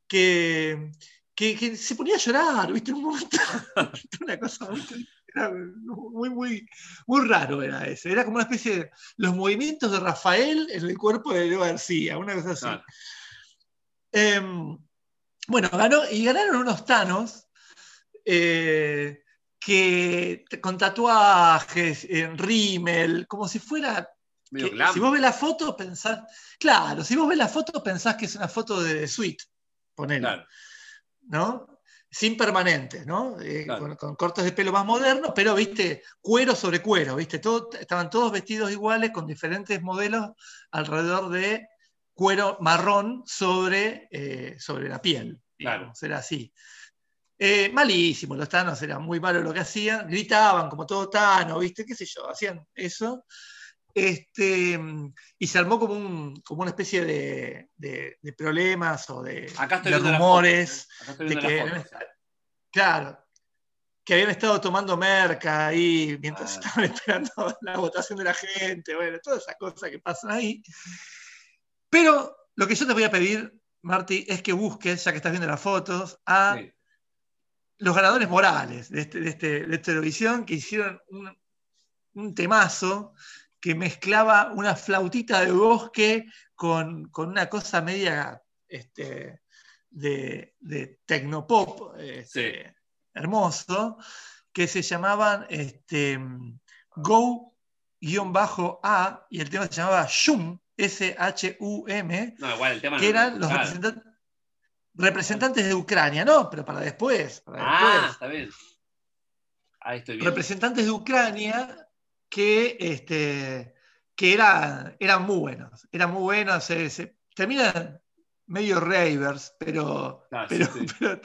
que, que, que se ponía a llorar, ¿viste? Un momento, una cosa muy, era muy, muy, muy raro era ese. Era como una especie de los movimientos de Rafael en el cuerpo de Leo García, una cosa así. Claro. Em, bueno, ganó, y ganaron unos tanos eh, que con tatuajes, en rímel, como si fuera. Que- si vos ves la foto, pensás. Claro, si vos ves la foto, pensás que es una foto de suite, ponele, Claro. ¿No? Sin permanentes, ¿no? Eh, Claro. con, con cortes de pelo más modernos, pero, viste, cuero sobre cuero, viste, Todo- estaban todos vestidos iguales con diferentes modelos alrededor de cuero marrón sobre, eh, sobre la piel. Claro. Era así. Eh, malísimo, los tanos eran muy malos lo que hacían, gritaban como todo tano, ¿viste? ¿Qué sé yo? Hacían eso. Este, y se armó como, un, como una especie de, de- de problemas o de, Acá estoy de viendo la rumores foto, ¿eh? Acá estoy de que la foto. claro, que habían estado tomando merca ahí mientras Ah. estaban esperando la votación de la gente, bueno, todas esas cosas que pasan ahí. Pero lo que yo te voy a pedir, Marty, es que busques, ya que estás viendo las fotos, a Sí. los ganadores morales de, este, de, este, de esta Eurovisión, que hicieron un, un temazo que mezclaba una flautita de bosque con, con una cosa media este, de, de tecnopop este, hermoso, que se llamaban este, Go-A, y el tema se llamaba Shum, S-H-U-M, No, igual el tema que no- eran los representantes, representantes de Ucrania, no, pero para después. para Ah, después. está bien. Ahí estoy viendo. representantes de Ucrania que, este, que eran, eran muy buenos. Eran muy buenos. Se, se- terminan medio ravers, pero, Ah, sí, pero, sí. pero,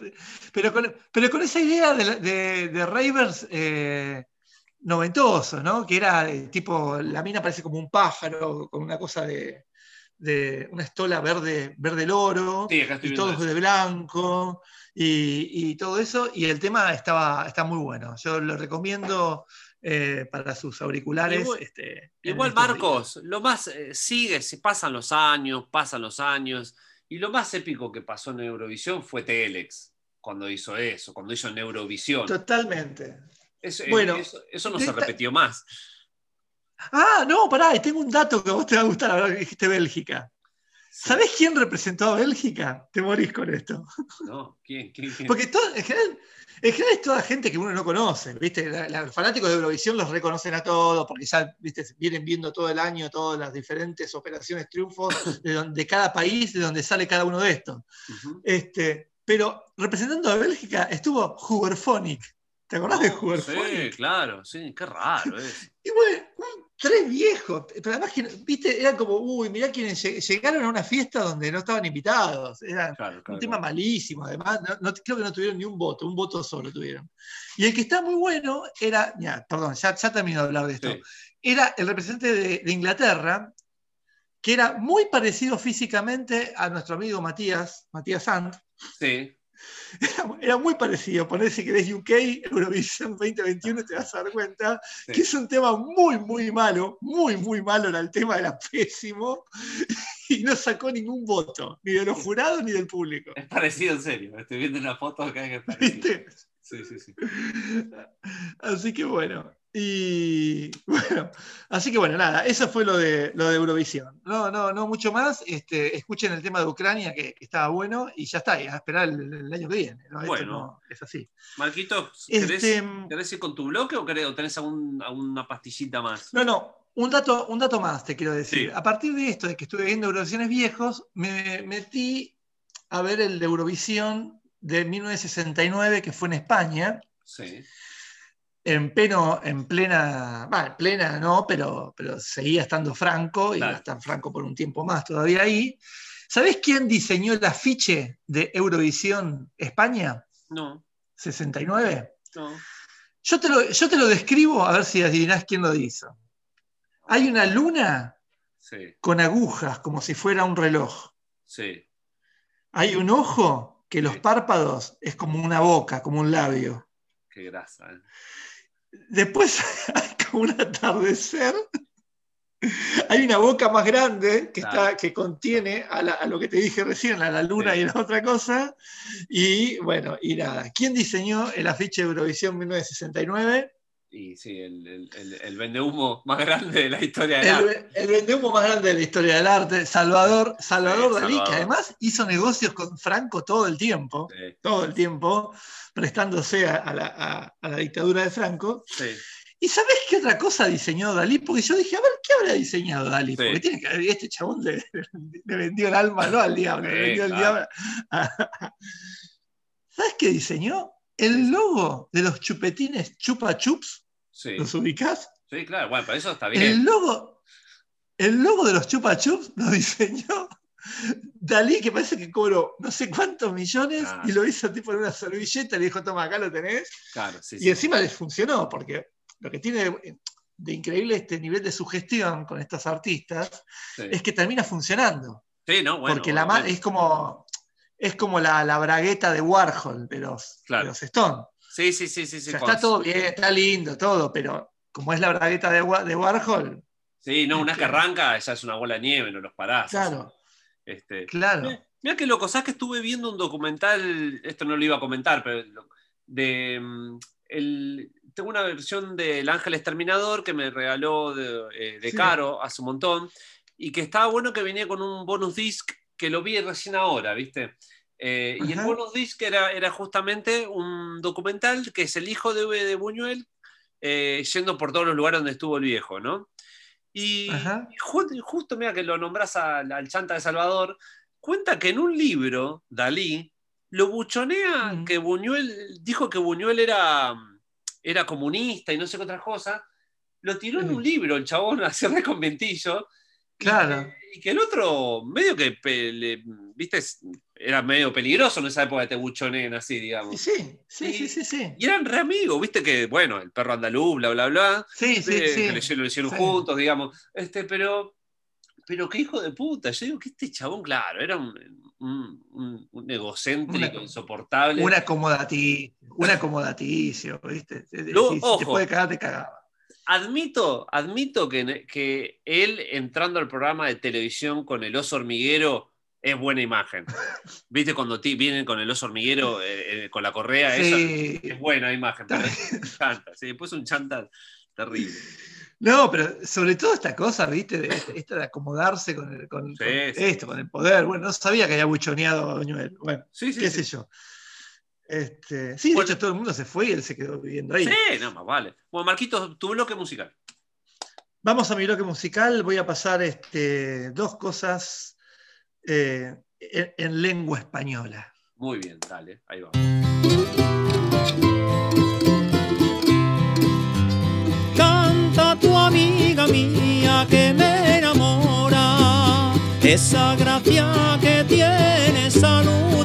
pero con, pero con esa idea de, de, de ravers eh, noventosos, ¿no? Que era eh, tipo, la mina parece como un pájaro, con una cosa de, de una estola verde, verde loro Sí, y todos de blanco y, y todo eso. Y el tema estaba, está muy bueno. Yo lo recomiendo eh, para sus auriculares. Igual- este, Igual, días. Marcos, lo más eh, sigue, se pasan los años, pasan los años, y lo más épico que pasó en Eurovisión fue Telex, cuando hizo eso, cuando hizo en Eurovisión. Totalmente. Eso, eh, Bueno, eso, eso no se repetió más. Ah, no, pará, tengo un dato que a vos te va a gustar ahora que dijiste Bélgica. ¿Sabés quién representó a Bélgica? Te morís con esto. ¿No? ¿Quién? ¿Quién? quién? Porque todo, en, general, en general es toda gente que uno no conoce, ¿viste? La- la- los fanáticos de Eurovisión los reconocen a todos, porque ya ¿viste? vienen viendo todo el año todas las diferentes operaciones triunfos de, donde- de cada país, de donde sale cada uno de estos. Este, pero representando a Bélgica estuvo Huberphonic. ¿Te acordás de Huberphonic? Sí, claro, sí, qué raro es. Y bueno, un- tres viejos, pero además que, viste, eran como, uy, mirá quienes lleg- llegaron a una fiesta donde no estaban invitados. Era Claro, un tema malísimo, además, no, no- creo que no tuvieron ni un voto, un voto solo tuvieron. Y el que está muy bueno era, ya, perdón, ya, ya termino de hablar de esto, Sí. era el representante de, de Inglaterra, que era muy parecido físicamente a nuestro amigo Matías, Matías Sant, Sí, era, era muy parecido. Poner si querés UK, Eurovision 2021, te vas a dar cuenta Sí. que es un tema muy, muy malo, muy, muy malo. Era el tema, era pésimo y no sacó ningún voto, ni de los jurados ni del público. es parecido en serio. Estoy viendo una foto acá que es parecido. ¿Viste? Sí, sí, sí. Así que bueno. Y bueno, así que bueno, nada, eso fue lo de, lo de Eurovisión. No, no, no mucho más. Este, escuchen el tema de Ucrania, que, que estaba bueno, y ya está, y a esperar el, el año que viene. Bueno. no es así. Marquito, ¿querés, Este, querés ir con tu bloque o, querés- o tenés algún- alguna pastillita más? No, no, un dato, un dato más te quiero decir. Sí. A partir de esto, de que estuve viendo Eurovisiones viejos, me metí a ver el de Eurovisión de 1969, que fue en España, Sí. En, pleno, en plena, bueno, plena no, pero, pero seguía estando Franco, y Claro. va a estar Franco por un tiempo más todavía ahí. ¿Sabés quién diseñó el afiche de Eurovisión España? No, 69. no. Yo te, lo, yo te lo describo a ver si adivinás quién lo hizo. Hay una luna Sí, con agujas, como si fuera un reloj. sí. Hay un ojo que los párpados es como una boca, como un labio. Qué grasa. ¿eh? Después hay como un atardecer. Hay una boca más grande que, Claro. está, que contiene a, la- a lo que te dije recién, a la luna Sí. y la otra cosa. Y bueno, y nada. ¿Quién diseñó el afiche de Eurovisión 1969? Y sí, el, el, el, el vendehumo más grande de la historia del arte. El, vendehumo más grande de la historia del arte, Salvador, Salvador Sí, Dalí, Salvador. que además hizo negocios con Franco todo el tiempo, Sí, todo el tiempo, prestándose a, a la, a- a la dictadura de Franco. sí. ¿Y sabés qué otra cosa diseñó Dalí? Porque yo dije, a ver, ¿qué habrá diseñado Dalí? Sí. Porque tiene que haber, este chabón le, le vendió el alma, no al diablo, Sí, le vendió el diablo. ¿Sabes qué diseñó? El logo de los chupetines Chupa Chups, Sí, ¿los ubicás? sí, claro, bueno, pero eso está El bien. logo, el logo de los Chupa Chups lo diseñó Dalí, que parece que cobró no sé cuántos millones y lo hizo tipo en una servilleta, le dijo, toma, acá lo tenés. Claro, sí, Y sí. encima les funcionó, porque lo que tiene de, de increíble este nivel de sugestión con estos artistas Sí, es que termina funcionando. Sí, no, bueno. porque la obviamente. es como, es como la, la bragueta de Warhol de los, Claro. de los Stones. Sí, sí, sí, sí. sí, o sea, cuando- está todo bien, está lindo, todo, pero como es la bragueta de, de Warhol, Sí, no, una vez que arranca ya es una bola de nieve, no los parás. claro, Este, claro. Mira qué loco, sabes que estuve viendo un documental, esto no lo iba a comentar, pero de mm, el, tengo una versión del Ángel Exterminador que me regaló de, eh, de Sí. Caro hace un montón y que estaba bueno que venía con un bonus disc que lo vi recién ahora, ¿viste? Eh, y el bonus disc era, era justamente un documental que es el hijo de, de Buñuel eh, yendo por todos los lugares donde estuvo el viejo, ¿no? Y, y ju- justo, mira que lo nombras al, al Chanta de Salvador, cuenta que en un libro, Dalí, lo buchonea Mm. que Buñuel, dijo que Buñuel era, era comunista y no sé qué otra cosa, lo tiró en Mm. un libro, el chabón, a hacer de conventillo, y Claro. Y que el otro, medio que, le- viste, era medio peligroso en esa época que te buchoneen así, digamos. sí, sí, Y- sí, sí, sí. Y eran re amigos, viste que, bueno, el perro andaluz, bla, bla, bla, Sí, sí, eh, sí. que lo hicieron, lo hicieron Sí. juntos, digamos. Este, pero, pero qué hijo de puta. Yo digo que este chabón, claro, era un, un- un- un egocéntrico, Una- insoportable. Un acomodaticio, un acomodaticio, ¿viste? Si, Lo- si te ojo. puede cagar, te cagaba. Admito, admito que, que él entrando al programa de televisión con el oso hormiguero es buena imagen. ¿Viste cuando ti- vienen con el oso hormiguero eh, eh, con la correa? Esa Sí. es buena imagen, pero es un chanta. Sí, después un chanta terrible. No, pero sobre todo esta cosa, ¿viste? De, esta de acomodarse con, el- con- Sí, con sí. esto, con el poder. Bueno, no sabía que había buchoneado a Buñuel. Bueno, Sí, sí, qué sí. sé yo. Este, sí, de hecho todo el mundo se fue y él se quedó viviendo ahí. Sí, no, más vale. Bueno, Marquitos, tu bloque musical. Vamos a mi bloque musical. Voy a pasar este, dos cosas eh, en, en lengua española. Muy bien, dale, ahí va. Canta tu amiga mía que me enamora, esa gracia que tiene saludadora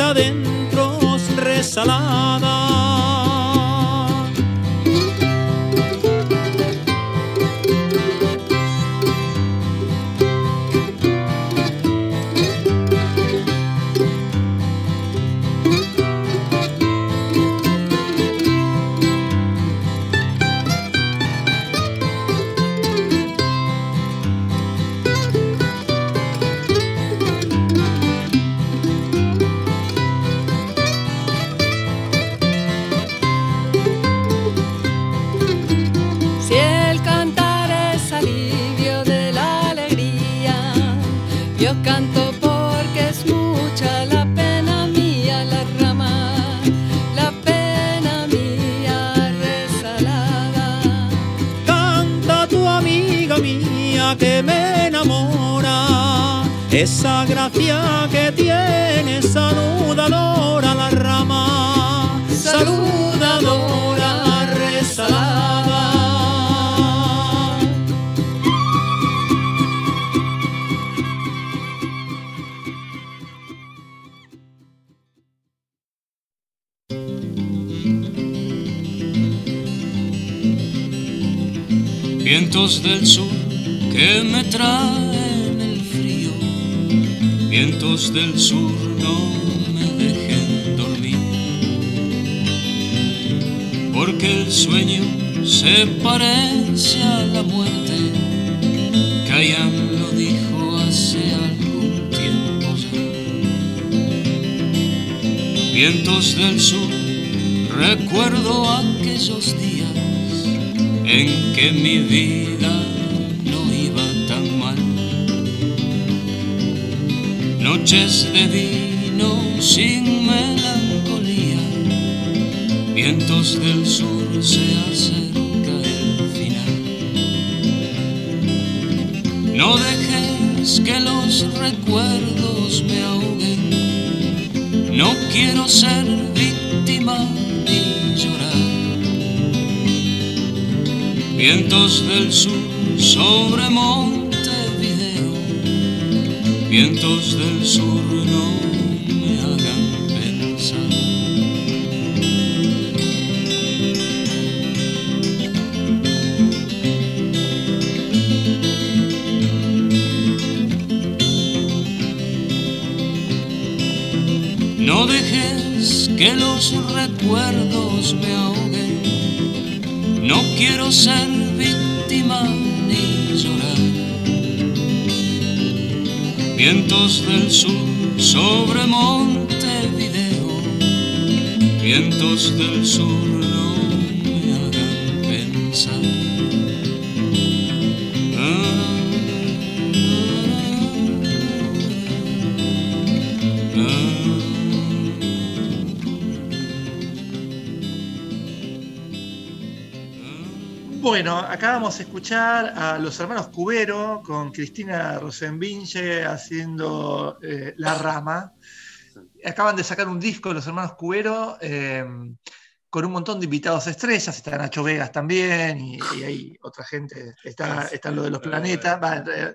adentros resalada. Esa gracia que tiene saludadora la rama, saludadora resalada. Vientos del sur que me traen vientos del sur no me dejen dormir, porque el sueño se parece a la muerte, Cayan lo dijo hace algún tiempo. Vientos del sur, recuerdo aquellos días en que mi vida Noches de vino sin melancolía, vientos del sur se acerca el final. No dejes que los recuerdos me ahoguen, no quiero ser víctima ni llorar. Vientos del sur sobre vientos del sur no me hagan pensar. No dejes que los recuerdos me ahoguen. No quiero ser Vientos del sur sobre Montevideo, vientos del sur no me hagan pensar. Bueno, acá vamos a escuchar a los hermanos Cubero con Cristina Rosenvinge haciendo eh, La Rama. Acaban de sacar un disco los hermanos Cubero eh, con un montón de invitados estrellas. Está Nacho Vegas también y, y hay otra gente. Está, están los de los planetas. eh,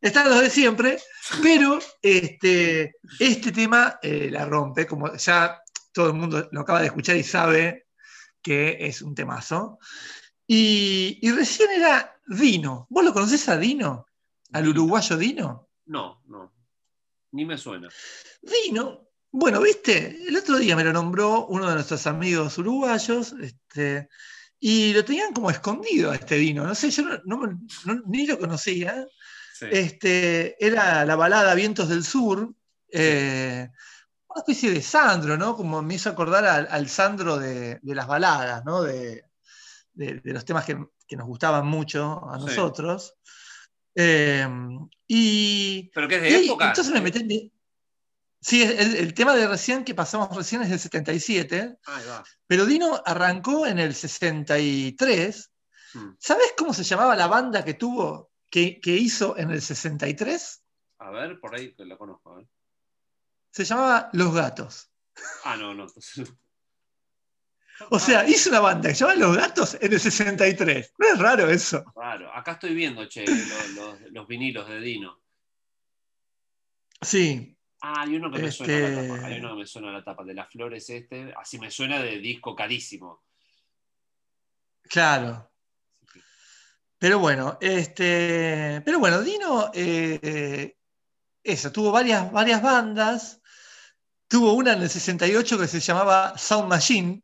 están los de siempre. Pero este, este tema eh, la rompe, como ya todo el mundo lo acaba de escuchar y sabe que es un temazo. Y, y recién era Dino. ¿Vos lo conocés a Dino? ¿Al uruguayo Dino? No, no. Ni me suena. Dino, bueno, viste, el otro día me lo nombró uno de nuestros amigos uruguayos, este, y lo tenían como escondido a este Dino. No sé, yo no- no- no- ni lo conocía. Sí. Este, era la balada Vientos del Sur, eh, una especie de Sandro, ¿no? Como me hizo acordar al, al Sandro de, de las baladas, ¿no? De, de- de los temas que, que nos gustaban mucho a Sí. nosotros. Eh, y, Pero que es y de época. entonces me metí en- Sí, el, el tema de recién que pasamos recién es del 77, Ahí va. pero Dino arrancó en el 63. Mm. ¿Sabes cómo se llamaba la banda que tuvo, que, que hizo en el 63? A ver, por ahí lo conozco. a ver. Se llamaba Los Gatos. Ah, no, no. O sea, hizo una banda que se llamaba Los Gatos en el 63. No es raro eso. Raro. Acá estoy viendo, che, lo- los, los vinilos de Dino. Sí, Ah, hay uno que me Este- suena a la tapa. Hay uno que me suena a la tapa. De las flores este. Así me suena de disco carísimo. claro. Pero bueno, este, pero bueno, Dino, eh, eh, eso, tuvo varias, varias bandas. Tuvo una en el 68 que se llamaba Sound Machine.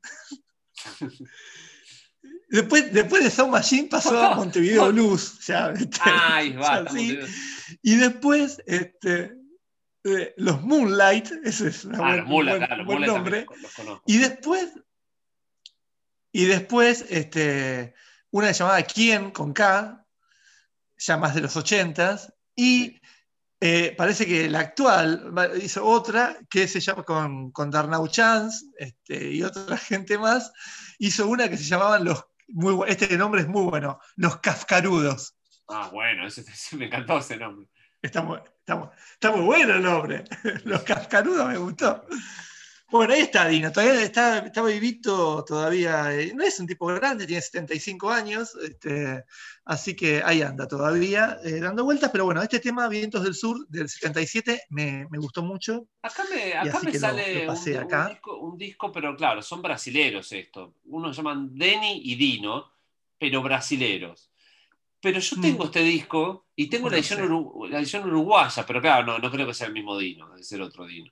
Después, después de Sound Machine pasó a Montevideo Blues. este, Y después, este, eh, los Moonlight, ese es una Ah, buen, claro, Mula nombre. los. Y después, y después, este, una llamada Quién con K, ya más de los ochentas, y eh, parece que la actual hizo otra que se llama con, con Darnau Chance este, y otra gente más, hizo una que se llamaban los, muy, este nombre es muy bueno, los Kafkarudos. Ah, bueno, ese, ese- me encantó ese nombre. Está muy, está muy- está muy bueno el nombre. Los cascarudos me gustó. Bueno, ahí está Dino, todavía está, está vivito, todavía, eh, no es un tipo grande, tiene 75 años, este, así que ahí anda todavía eh, dando vueltas, pero bueno, este tema Vientos del Sur del 77 me, me gustó mucho. Acá me, acá me lo- sale lo un, disco, un disco, pero claro, son brasileros estos. Unos llaman Denny y Dino, pero brasileros. Pero yo Mm. tengo este disco y tengo la edición, la edición uruguaya, pero claro, no, no creo que sea el mismo Dino, debe ser otro Dino.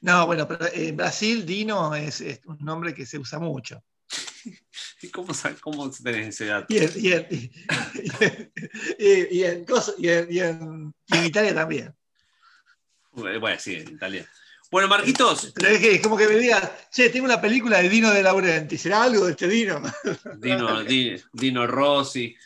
No, bueno, pero en Brasil Dino es, es un nombre que se usa mucho. ¿Y ¿Cómo, cómo tenés ese dato? Y en, Italia también. Eh, Bueno, sí, en italiano. Bueno, Marquitos, Pero es que es como que me digas, che, tengo una película de Dino de Laurenti, ¿será algo de este Dino? Dino, Di- Dino Rossi.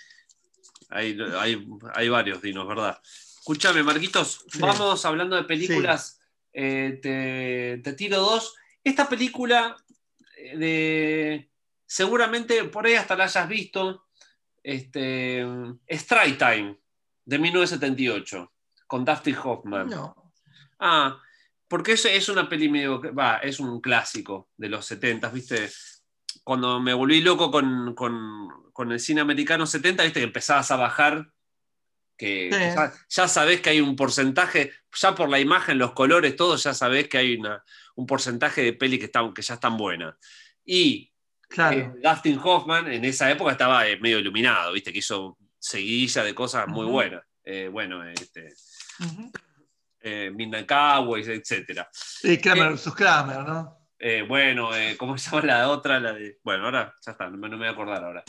Hay, hay, hay varios dinos, ¿verdad? Escúchame, Marquitos, Sí. vamos hablando de películas. Eh, te, te tiro dos. Esta película eh, de. Seguramente por ahí hasta la hayas visto. Este, Strike Time, de 1978, con Dustin Hoffman. No. Ah, porque es, es una peli medio, va, es un clásico de los 70, ¿viste? Cuando me volví loco con, con- con el cine americano 70, ¿viste? Que empezabas a bajar, que, Sí. que ya, ya sabés que hay un porcentaje, ya por la imagen, los colores, todo, ya sabés que hay una- un porcentaje de peli que, están, que ya están buenas. Y Claro. eh, Dustin Hoffman en esa época estaba eh, medio iluminado, ¿viste? Que hizo seguidilla de cosas muy buenas. Eh, bueno, este, Ujú. eh, Midnight Cowboys, etc. Sí, Kramer versus Kramer, ¿no? Bueno, ¿cómo se llama la otra? La de... Bueno, ahora ya está, no me, no me voy a acordar ahora.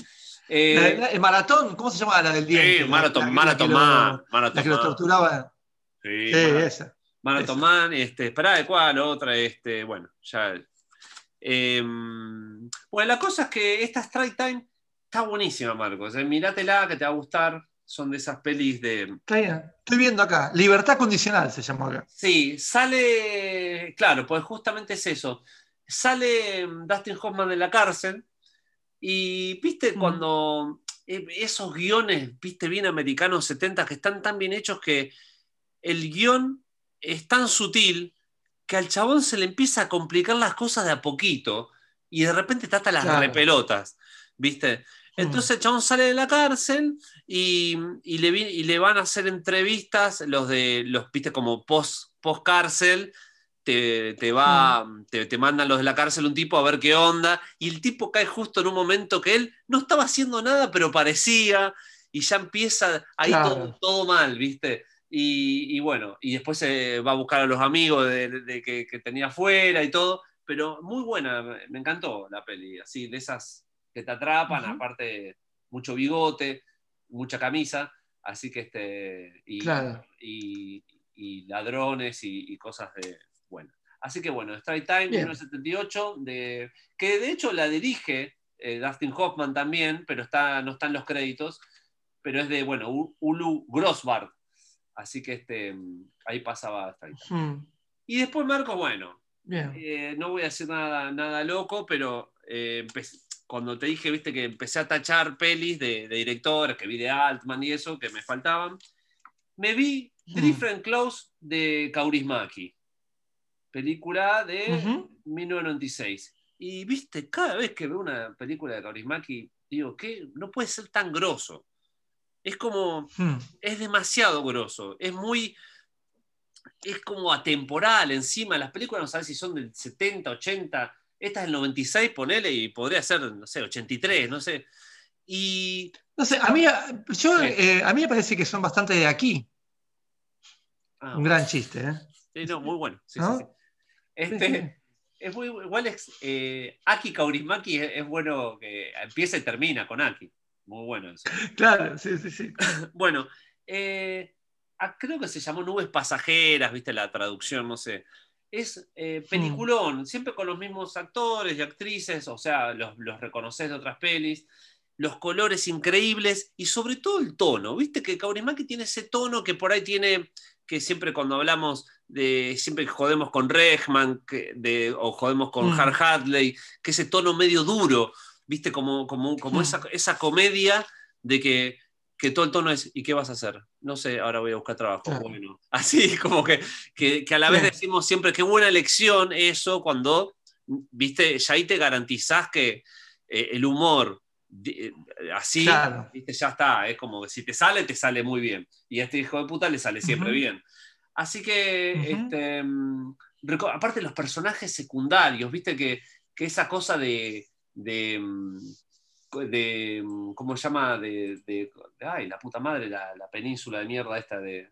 Eh, La- la- el maratón, ¿cómo se llama la del diente? sí, que lo- Man, La que lo torturaba. Sí, Sí, Marathon- esa. Marathon esa. Man, este, esperá de cuál, otra, este, bueno, ya. Eh, bueno, la cosa es que esta Strike Time está buenísima, Marcos. Eh, mirátela, que te va a gustar. Son de esas pelis de. Estoy viendo acá. Libertad condicional se llamó acá. Sí, sale, claro, pues justamente es eso. Sale mm, Dustin Hoffman de la cárcel y, viste, Mm. cuando eh, esos guiones, viste, bien americanos 70 que están tan bien hechos que el guion es tan sutil que al chabón se le empieza a complicar las cosas de a poquito y de repente está hasta las Claro. repelotas, viste. Mm. Entonces el chabón sale de la cárcel y, y le, y le van a hacer entrevistas, los de los, viste, como post, post cárcel, te, te va, te, te mandan los de la cárcel un tipo a ver qué onda, y el tipo cae justo en un momento que él no estaba haciendo nada, pero parecía, y ya empieza ahí Claro. todo, todo mal, viste. Y, y bueno, y después se va a buscar a los amigos de, de- de que, que tenía afuera y todo, pero muy buena, me encantó la peli, así, de esas que te atrapan, aparte mucho bigote, mucha camisa, así que este, y, Claro. y, y ladrones y, y cosas de, bueno. Así que bueno, Strike Time, Bien. 1978, de, que de hecho la dirige eh, Dustin Hoffman también, pero está, no está en los créditos, pero es de, bueno, Ulu Grossbart, así que este, ahí pasaba Strike Time. Mm, Y después Marcos, bueno, eh, no voy a decir nada, nada loco, pero eh, cuando te dije, viste, que empecé a tachar pelis de, de directores, que vi de Altman y eso, que me faltaban, me vi Mm. Different Close de Kaurismäki, película de Ujú. 1996. Y viste, cada vez que veo una película de Kaurismäki, digo, ¿qué? No puede ser tan grosso. Es como, Mm, es demasiado grosso, es muy, es como atemporal encima, las películas no sabes si son del 70, 80, esta es del 96, ponele, y podría ser, no sé, 83, no sé. Y No sé, a mí, yo, Sí. eh, a mí me parece que son bastante de aquí. ah, Un gran chiste, ¿eh? sí, no, muy bueno. sí, ¿No? Este. Es muy, igual es, eh, Aki Kaurismaki es, es bueno que empieza y termina con Aki. Muy bueno eso. Claro, sí, sí, sí. Bueno, eh, ah, creo que se llamó Nubes Pasajeras, viste la traducción, no sé. Es eh, peliculón, siempre con los mismos actores y actrices, o sea, los, los reconoces de otras pelis, los colores increíbles y sobre todo el tono. Viste que Kaurismäki tiene ese tono que por ahí tiene, que siempre cuando hablamos de, siempre jodemos con Regman que, de, o jodemos con Mm. Hard Hadley, que ese tono medio duro, viste, como, como, como Mm. esa, esa comedia de que, que todo el tono es, ¿y qué vas a hacer? No sé, ahora voy a buscar trabajo. Claro. Bueno, así como que, que, que a la vez decimos siempre, qué buena elección eso cuando, viste, ya ahí te garantizás que eh, el humor así, Claro. viste, ya está, es como que si te sale, te sale muy bien. Y a este hijo de puta le sale siempre bien. Así que, Ujú. este, mm, aparte los personajes secundarios, viste que, que esa cosa de, de, mm, de, mm, ¿cómo se llama? De- ay, la puta madre, la, la península de mierda esta de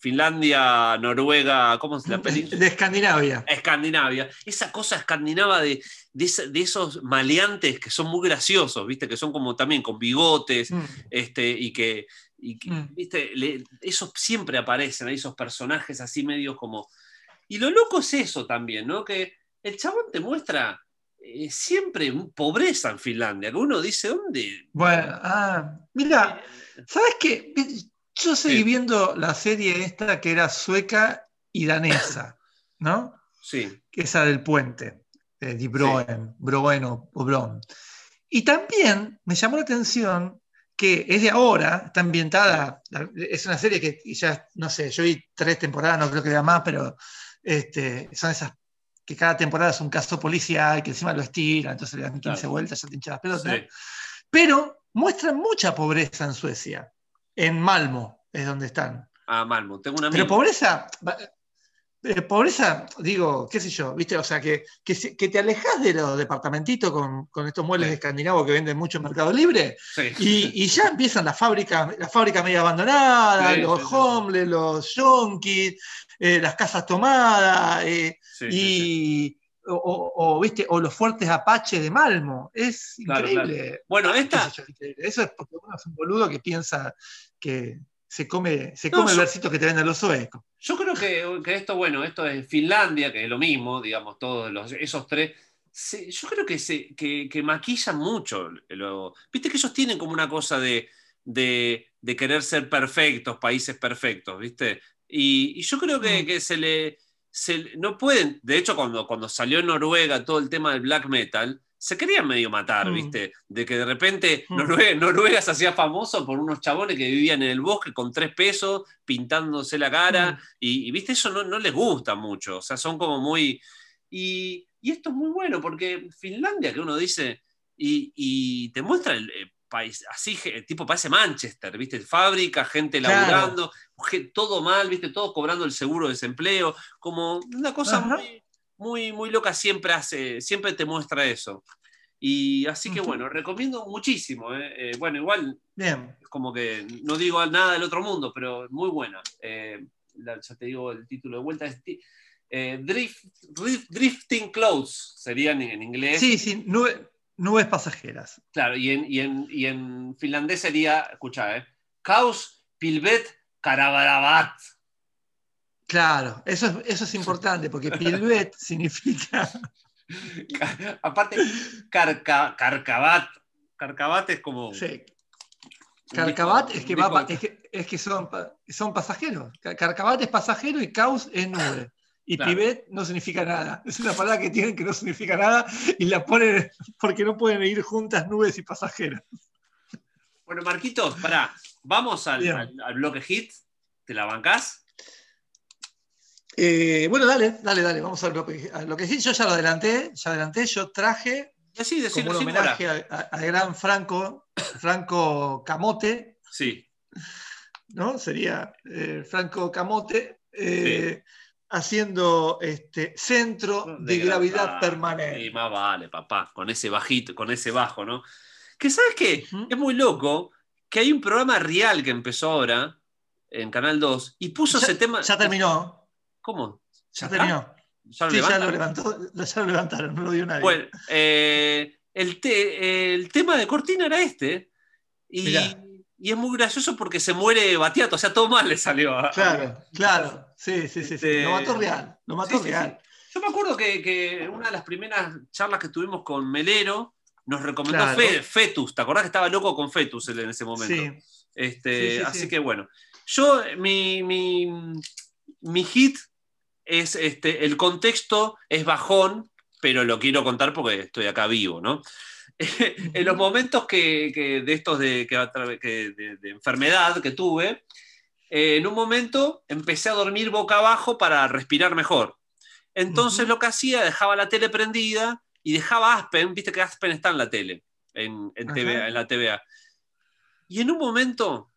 Finlandia, Noruega, ¿cómo es la península? De Escandinavia. Escandinavia, esa cosa escandinava de, de, de esos maleantes que son muy graciosos, ¿viste? Que son como también con bigotes, Mm. este, y que, y que, Mm. ¿viste? Le- esos siempre aparecen, esos personajes así medios como... Y lo loco es eso también, ¿no? Que el chabón te muestra eh, siempre pobreza en Finlandia, que uno dice, ¿dónde? Bueno, ah, mira, ¿sabes qué? Yo seguí Sí. viendo la serie esta que era sueca y danesa, ¿no? Sí, que esa del puente, de Die Broen, Broen o, o Bron. Y también me llamó la atención que es de ahora, está ambientada, es una serie que ya, no sé, yo vi tres temporadas, no creo que vea más, pero este, son esas que cada temporada es un caso policial, que encima lo estiran, entonces le dan 15 Claro. vueltas, ya te hinchas las pelotas. sí. Pero muestran mucha pobreza en Suecia, en Malmo es donde están. Ah, Malmo, tengo una Pero pobreza, eh, pobreza, digo, qué sé yo, ¿viste? O sea, que, que, te alejas de los departamentitos con, con estos muebles Sí. escandinavos que venden mucho en Mercado Libre Sí. y, y ya empiezan las fábricas, la fábrica media abandonada, Sí, los homeless, los yonkis, eh, las casas tomadas, eh, y, O, o- o, ¿viste? o los fuertes apaches de Malmo. Es Claro, increíble. Bueno, ¿Qué esta, sé yo, increíble. Eso es porque uno es un boludo que piensa que se come, se No, come el yo- versito que te venden los suecos. Yo creo que, que esto, bueno, esto es Finlandia, que es lo mismo, digamos, todos los, esos tres. se- yo creo que, se, que, que maquillan mucho. Lo, Viste que ellos tienen como una cosa de, de, de querer ser perfectos, países perfectos, ¿viste? Y, y yo creo que, Mm. que se le. se- no pueden. De hecho, cuando, cuando salió en Noruega todo el tema del black metal, se querían medio matar, Mm. ¿viste? De que de repente Mm. Noruega, Noruega se hacía famoso por unos chabones que vivían en el bosque con tres pesos, pintándose la cara. Mm. Y, y, viste, eso no, no les gusta mucho. O sea, son como muy. Y, y esto es muy bueno, porque Finlandia, que uno dice, y, y te muestra el, eh, país, así, tipo, parece Manchester, ¿viste? Fábrica, gente Claro. laburando, ge- todo mal, ¿viste? Todos cobrando el seguro de desempleo. Como una cosa Ajá. muy, muy, muy loca, siempre hace, siempre te muestra eso. Y así que bueno, recomiendo muchísimo. ¿eh? Eh, bueno, igual Bien. como que no digo nada del otro mundo, pero muy buena. Eh, la- ya te digo el título de vuelta. Es, eh, Drift- Drift- Drifting Clouds serían en, en inglés. Sí, sí, nube- nubes pasajeras. Claro, y en, y en- y en finlandés sería, escucha, eh, Kaus Pilvet Karavaravat. Claro, eso es, eso es importante porque pilvet significa. Aparte, Carca, Carcavat. Carcavat es como. Sí. Carcabat es que, va, pa- es que, es que son, son pasajeros. Car- Carcabat es pasajero y caos es nube. Y Claro. pibet no significa nada. Es una palabra que tienen que no significa nada y la ponen porque no pueden ir juntas nubes y pasajeros. Bueno, Marquitos, pará, vamos al, al- al bloque hit. ¿Te la bancás? Eh, bueno, dale, dale, dale, vamos a lo que, a lo que sí. Yo ya lo adelanté, ya adelanté, yo traje como decirlo un sin homenaje al gran Franco, Franco Camote, Sí, ¿no? Sería eh, Franco Camote, eh, haciendo este centro de, gravedad Y permanente. más vale, papá, con ese bajito, con ese bajo, ¿no? Que sabes qué, Ujú. es muy loco que hay un programa real que empezó ahora en Canal 2 y puso ese tema. Ya terminó, ¿Cómo? ya terminó. ¿Ya lo Sí, ya lo, levantó, ya lo levantaron, no lo dio nadie. Bueno, eh, el, te- el tema de Cortina era este. Y, y es muy gracioso porque se muere Batiato, o sea, todo mal le salió. a- claro, claro, sí, sí, sí, sí. Este- Lo mató real, lo mató Sí, sí, real. Yo me acuerdo que, que una de las primeras charlas que tuvimos con Melero nos recomendó Claro. Fe- Fetus. ¿Te acordás que estaba loco con Fetus en ese momento? Sí. Este, Sí, sí, así sí. que bueno. Yo, mi, mi, mi hit es este, el contexto es bajón, pero lo quiero contar porque estoy acá vivo, ¿no? en los momentos que, que de estos de, que de- de enfermedad que tuve, eh, en un momento empecé a dormir boca abajo para respirar mejor. Entonces lo que hacía, dejaba la tele prendida y dejaba Aspen, viste que Aspen está en la tele, en, en. TVA, en la TVA. Y en un momento,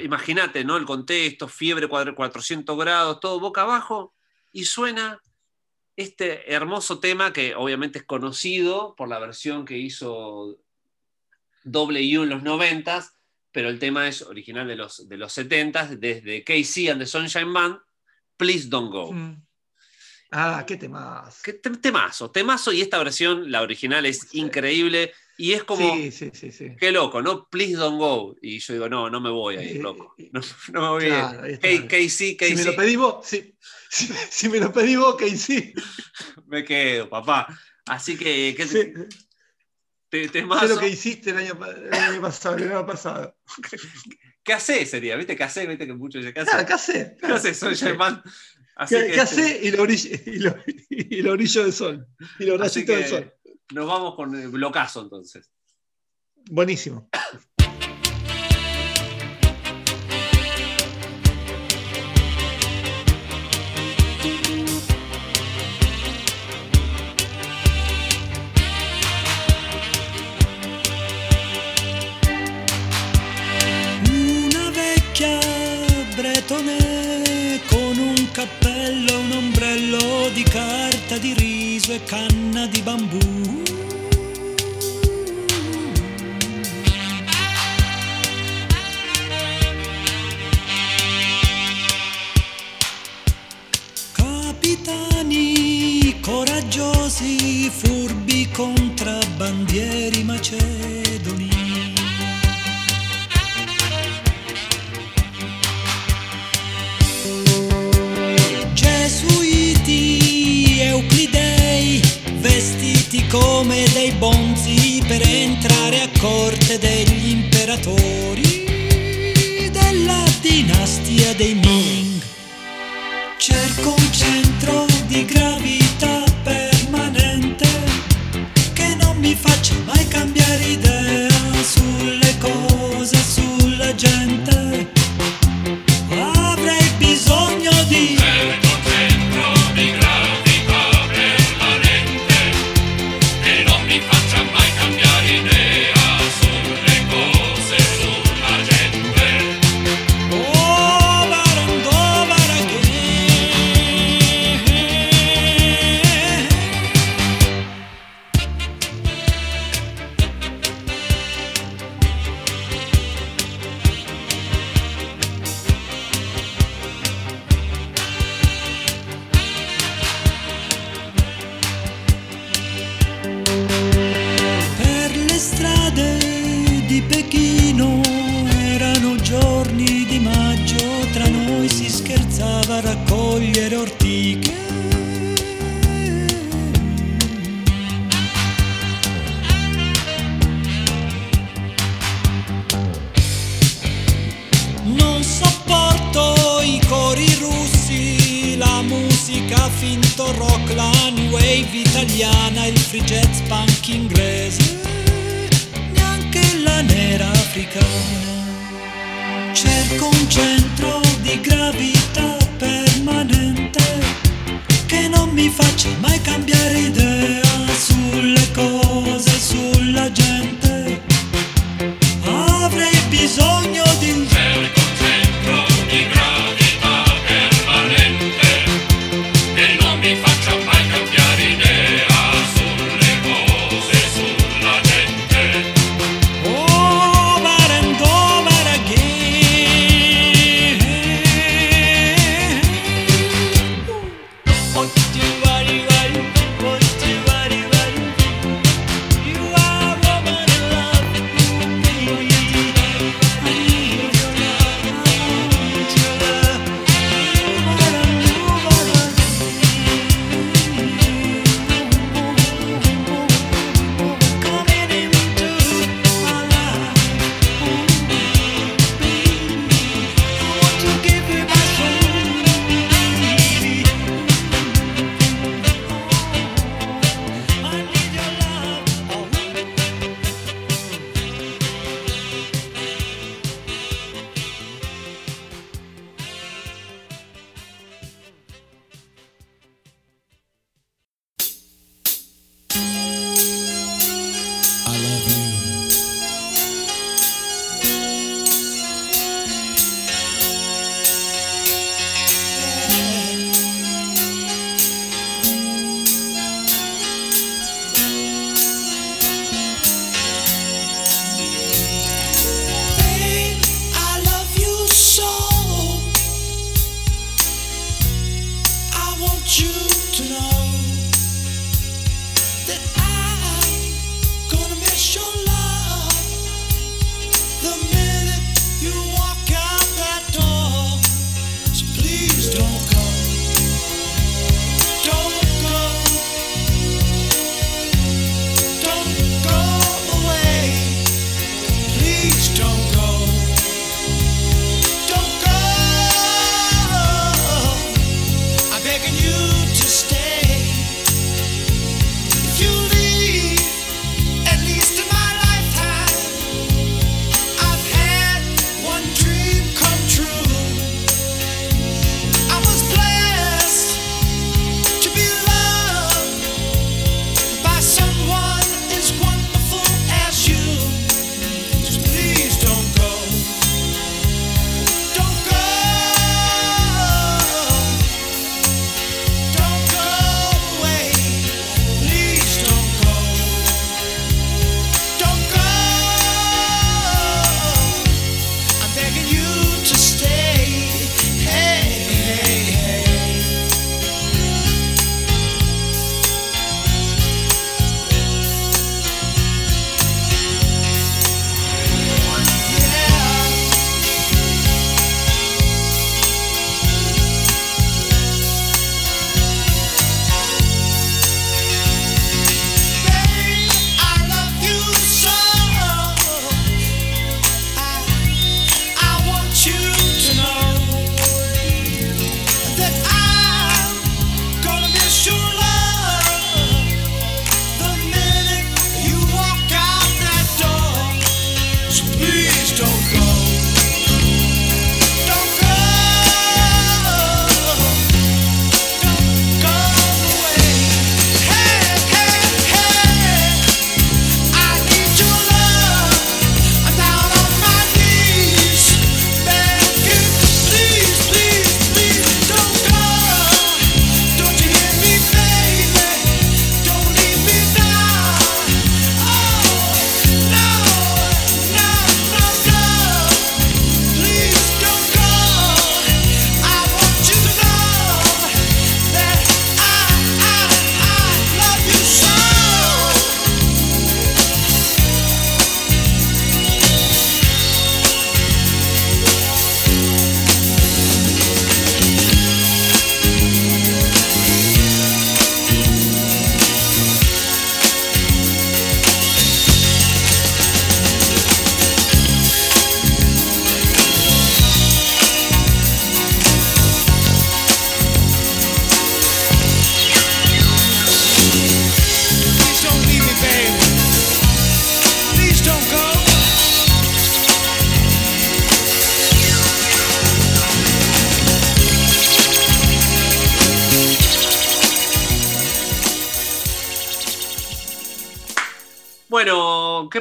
imagínate, ¿no? El contexto, fiebre cuadra- 400 grados, todo boca abajo, y suena este hermoso tema que obviamente es conocido por la versión que hizo W en los 90 pero el tema es original de los, de los 70 desde KC and the Sunshine Man, Please Don't Go. Mm. Ah, qué temas. Qué te- temazo, temazo, y esta versión, la original, es increíble, y es como, Sí, sí, sí, qué loco, ¿no? Please Don't Go. Y yo digo, no, no me voy a ir, Eh, loco. eh, No, no me voy a Claro, ahí. K- KC, KC, Si me lo pedís vos, si, si, si me lo pedís vos, sí. me quedo, papá. Así que, ¿qué Sé, te, sé temazo. lo que hiciste el año, el año pasado, el año pasado. ¿Qué haces sería? ¿Viste? ¿Qué haces? ¿Viste que muchos dicen, ¿qué Claro, haces? ¿qué hace? ¿Qué? Sunshine Man. Así ¿Qué, que, qué este, hace? Y lo, brillo, y, lo, y lo brillo del sol. Y los rayitos del sol. Nos vamos con el blocazo entonces. Buenísimo. Una vecchia bretone con un cappello un ombrello di carta di riso e canna di bambù. Capitani coraggiosi, furbi contrabbandieri macedoni. Come dei bonzi per entrare a corte degli imperatori della dinastia dei Ming. Cerco un centro di gravità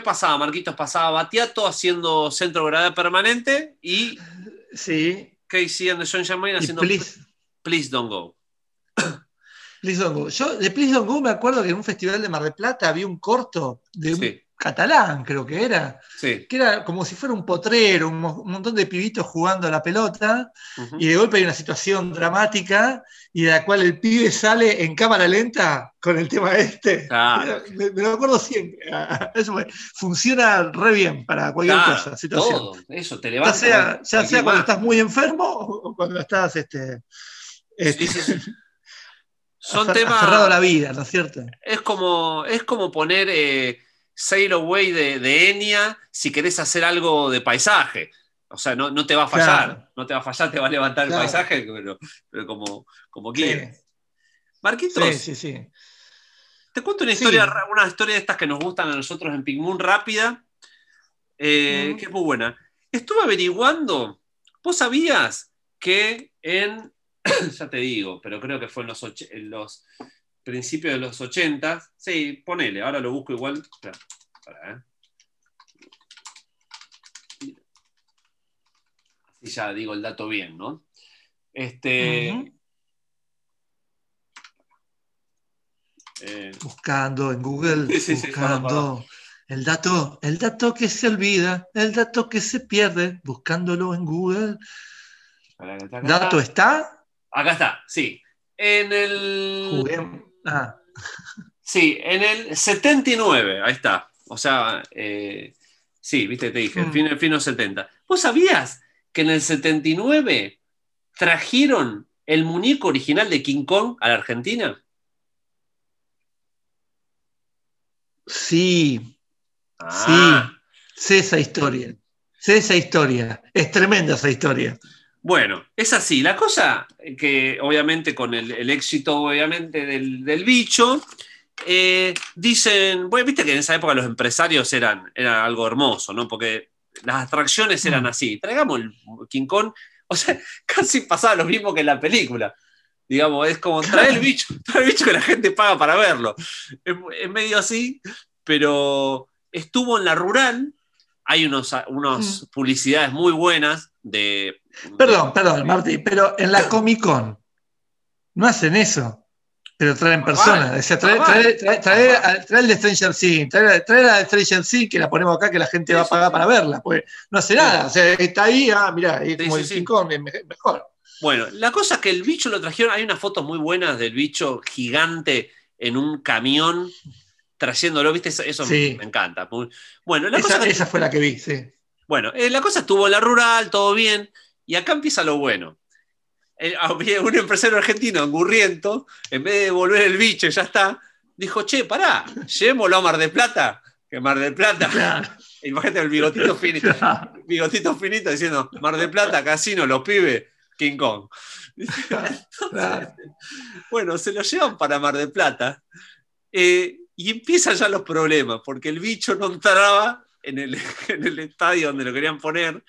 pasaba? Marquitos pasaba Batiato haciendo centro de gravedad permanente y Sí. Casey and the Sunshine Man Y haciendo Please, Please Don't Go. Please Don't Go. Yo de Please Don't Go me acuerdo que en un festival de Mar del Plata había un corto de un Sí. Catalán, creo que era, Sí. que era como si fuera un potrero, un, mo- un montón de pibitos jugando a la pelota, y de golpe hay una situación dramática y de la cual el pibe sale en cámara lenta con el tema este. Claro. Me, me lo acuerdo siempre. Eso fue- funciona re bien para cualquier Claro, cosa, situación. todo. Eso, te Ya levanta. sea, ya sea cuando estás muy enfermo o cuando estás este, este, Sí, sí, sí. Son temas. la vida, ¿no es cierto? Es como, es como poner eh, Sail Away de, de Enya si querés hacer algo de paisaje. O sea, no, no te va a fallar. Claro. No te va a fallar, te va a levantar Claro. el paisaje, pero, pero como, como Sí, quieras. Marquitos, sí, sí, sí. te cuento una historia, una historia de estas que nos gustan a nosotros en Pink Moon rápida, eh, Mm. que es muy buena. Estuve averiguando, ¿vos sabías que en, ya te digo, pero creo que fue en los, en los principios de los 80, sí, ponele, ahora lo busco igual. Espera, eh. Así ya digo el dato bien, ¿no? Este. Eh, Buscando en Google, Sí, sí, sí, buscando el dato, el dato que se olvida, el dato que se pierde, buscándolo en Google. ¿Dato está? Acá está, sí. En el. Juguemos. Sí, en el 79, ahí está. O sea, eh, sí, viste, te dije, Mm. fin, fin de los 70. ¿Vos sabías que en el 79 trajeron el muñeco original de King Kong a la Argentina? sí, Ah, sé esa historia. Sé esa historia. Es tremenda esa historia. Bueno, es así. La cosa que obviamente con el, el éxito obviamente del, del bicho, eh, dicen, bueno, viste que en esa época los empresarios eran, eran algo hermoso, ¿no? Porque las atracciones eran Mm. así. Traigamos el King Kong, o sea, casi pasaba lo mismo que en la película. Digamos, es como traer el bicho, traer el bicho que la gente paga para verlo. Es, es medio así, pero estuvo en la rural. Hay unos, unos publicidades muy buenas de. Perdón, perdón, Marti, pero en la Comic Con no hacen eso. Pero traen personas. vale, O sea, vale, vale. el de Stranger Things, trae, trae la de Stranger Things que la ponemos acá que la gente va a pagar para verla. Pues no hace nada. O sea, está ahí, ah, mirá, ahí Sí, como sí, el. King es mejor. Bueno, la cosa es que el bicho lo trajeron. Hay unas fotos muy buenas del bicho gigante en un camión trayéndolo, ¿viste? Eso, eso Sí. me encanta. Bueno, la cosa Esa, que- esa fue la que vi, sí. Bueno, eh, la cosa estuvo en la rural, todo bien, y acá empieza lo bueno. Eh, había un empresario argentino, angurriento, en vez de devolver el bicho ya está, dijo, che, pará, llevémoslo a Mar del Plata, que Mar del Plata, Claro. imagínate el bigotito finito, bigotito finito diciendo, Mar del Plata, casino, los pibes, King Kong. Claro. Bueno, se lo llevan para Mar del Plata eh, y empiezan ya los problemas, porque el bicho no entraba en el, en el estadio donde lo querían poner,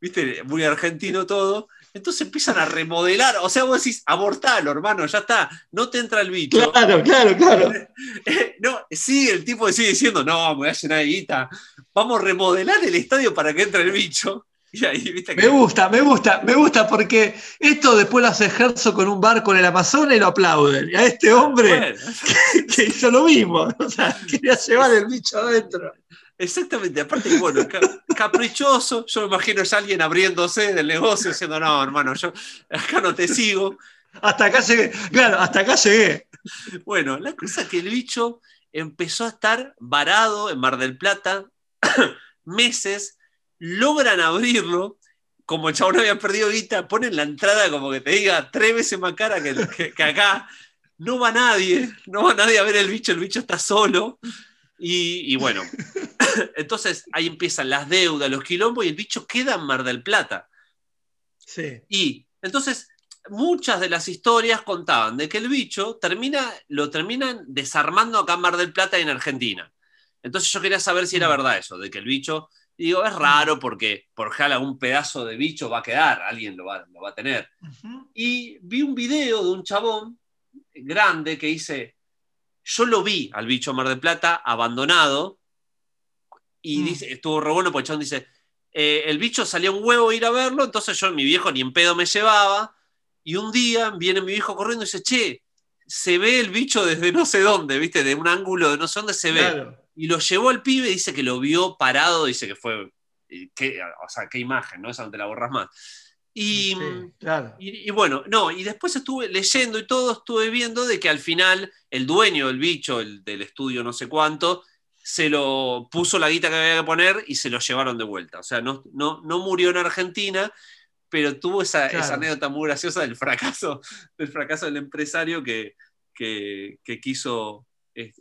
viste, muy argentino todo. Entonces empiezan a remodelar, o sea, vos decís, abortalo, hermano, ya está, no te entra el bicho. Claro, claro, claro. no, sí, el tipo sigue diciendo, no, me voy a llenar de guita, vamos a remodelar el estadio para que entre el bicho. Y ahí, viste que Me gusta, me gusta, me gusta porque esto después lo hace Herzog con un barco en el Amazonas y lo aplauden. Y a este hombre Bueno, que hizo lo mismo, o sea, quería llevar el bicho adentro. Exactamente, aparte, bueno, ca- caprichoso, yo me imagino ya alguien abriéndose del negocio diciendo, no, hermano, yo acá no te sigo. Hasta acá llegué, claro, hasta acá llegué. Bueno, la cosa es que el bicho empezó a estar varado en Mar del Plata meses, logran abrirlo, como el chabón había perdido guita, ponen la entrada como que te diga tres veces más cara que, que- que acá, no va nadie, no va nadie a ver el bicho, el bicho está solo. Y, y bueno, entonces ahí empiezan las deudas, los quilombos y el bicho queda en Mar del Plata. Sí. Y entonces muchas de las historias contaban de que el bicho termina, lo terminan desarmando acá en Mar del Plata y en Argentina. Entonces yo quería saber si era Mm. verdad eso, de que el bicho, y digo, es raro porque por jala un pedazo de bicho va a quedar, alguien lo va, lo va a tener. Y vi un video de un chabón grande que dice, yo lo vi al bicho Mar del Plata abandonado y Mm. dice, estuvo re bueno porque el chabón dice, eh, el bicho salía un huevo a ir a verlo, entonces yo, mi viejo ni en pedo me llevaba, y un día viene mi viejo corriendo y dice, che, se ve el bicho desde no sé dónde, viste, de un ángulo de no sé dónde se ve. Claro. Y lo llevó al pibe, dice que lo vio parado, dice que fue, o sea, qué imagen, ¿no? Esa no te la borras más. Y, Sí, claro. y, y bueno, no, y después estuve leyendo y todo, estuve viendo de que al final el dueño del bicho, el del estudio no sé cuánto, se lo puso la guita que había que poner y se lo llevaron de vuelta. O sea, no, no, no murió en Argentina, pero tuvo esa, Claro. esa anécdota muy graciosa del fracaso, del fracaso del empresario que, que, que quiso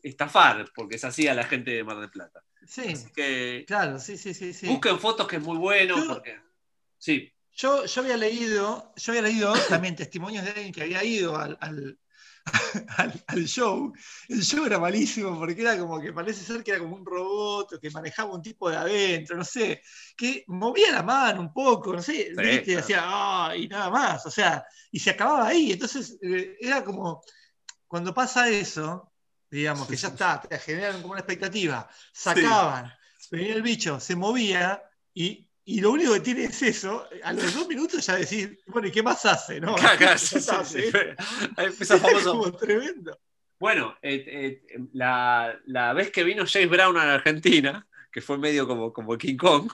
estafar, porque se hacía la gente de Mar del Plata. Sí, Así que claro, sí, sí, sí. sí. busquen fotos que es muy bueno, Yo- porque... Sí, Yo, yo había leído, yo había leído también testimonios de alguien que había ido al, al, al- al show. El show era malísimo porque era como que parece ser que era como un robot que manejaba un tipo de adentro, no sé, que movía la mano un poco, no sé, ¿viste? y claro. hacía "Ah", y nada más, o sea, y se acababa ahí. Entonces eh, era como, cuando pasa eso, digamos que ya está, te generan como una expectativa, sacaban, venía el bicho, se movía y, y lo único que tiene es eso, a los dos minutos ya decís, bueno, ¿y qué más hace? ¿no? Es como tremendo. Bueno, eh, eh, la, la vez que vino James Brown a la Argentina, que fue medio como, como King Kong,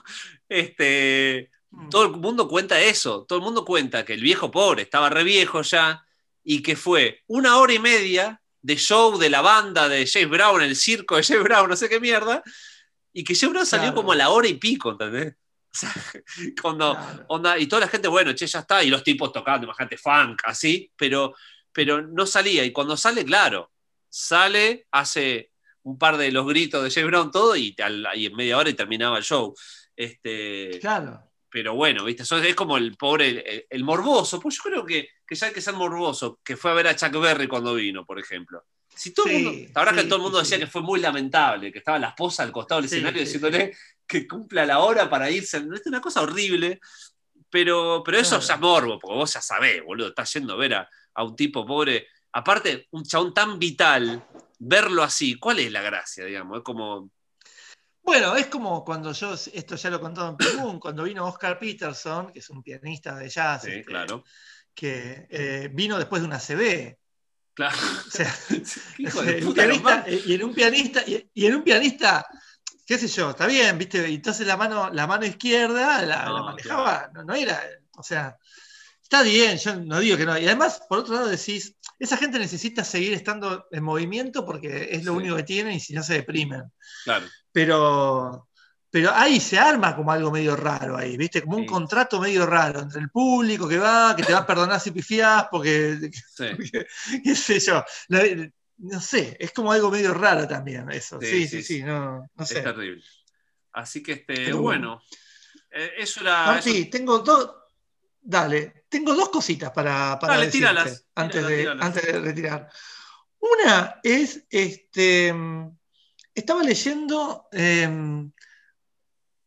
este, Mm. todo el mundo cuenta eso, todo el mundo cuenta que el viejo pobre estaba re viejo ya y que fue una hora y media de show de la banda de James Brown, el circo de James Brown, no sé qué mierda, y que James Brown salió Claro. como a la hora y pico, ¿entendés? O sea, cuando, Claro. onda, y toda la gente, bueno, che, ya está, y los tipos tocando, imagínate, funk, así, pero, pero no salía. Y cuando sale, claro, sale, hace un par de los gritos de James Brown, todo, y, al- y en media hora y terminaba el show. Este, Claro. Pero bueno, ¿viste? Eso es como el pobre, el, el morboso. Pues yo creo que, que ya hay que ser morboso, que fue a ver a Chuck Berry cuando vino, por ejemplo. Si todo el mundo, la verdad sí, que todo el mundo decía sí. que fue muy lamentable, que estaba la esposa al costado del escenario diciéndole que cumpla la hora para irse. Es una cosa horrible, pero, pero eso Claro. ya es morbo, porque vos ya sabés, boludo, estás yendo a ver a, a un tipo pobre. Aparte, un chabón tan vital, verlo así, ¿cuál es la gracia, digamos? Es como, Bueno, es como cuando yo, esto ya lo he contado en Picún, cuando vino Oscar Peterson, que es un pianista de jazz, sí, este, claro. que eh, vino después de una CB. Claro. O sea, Hijo de puta, pianista, y en un pianista, y, y en un pianista, qué sé yo, está bien, viste, entonces la mano, la mano izquierda la, No, la manejaba, no, no era, o sea, está bien, yo no digo que no. Y además, por otro lado, decís, esa gente necesita seguir estando en movimiento porque es lo Sí. único que tienen y si no se deprimen. Claro. Pero, pero ahí se arma como algo medio raro ahí, ¿viste? Como un contrato medio raro entre el público que va, que te va a perdonar si pifiás, porque, Sí. qué sé yo. La- no sé, es como algo medio raro también eso. Sí, Sí, sí, no, no sé. Es terrible. Así que, este, Pero bueno, eh, eso era. Martí, eso- tengo dos. Dale, tengo dos cositas para, para Dale, decirte tíralas, antes, tíralas, de, tíralas. antes de retirar. Una es, este, mm, estaba leyendo em,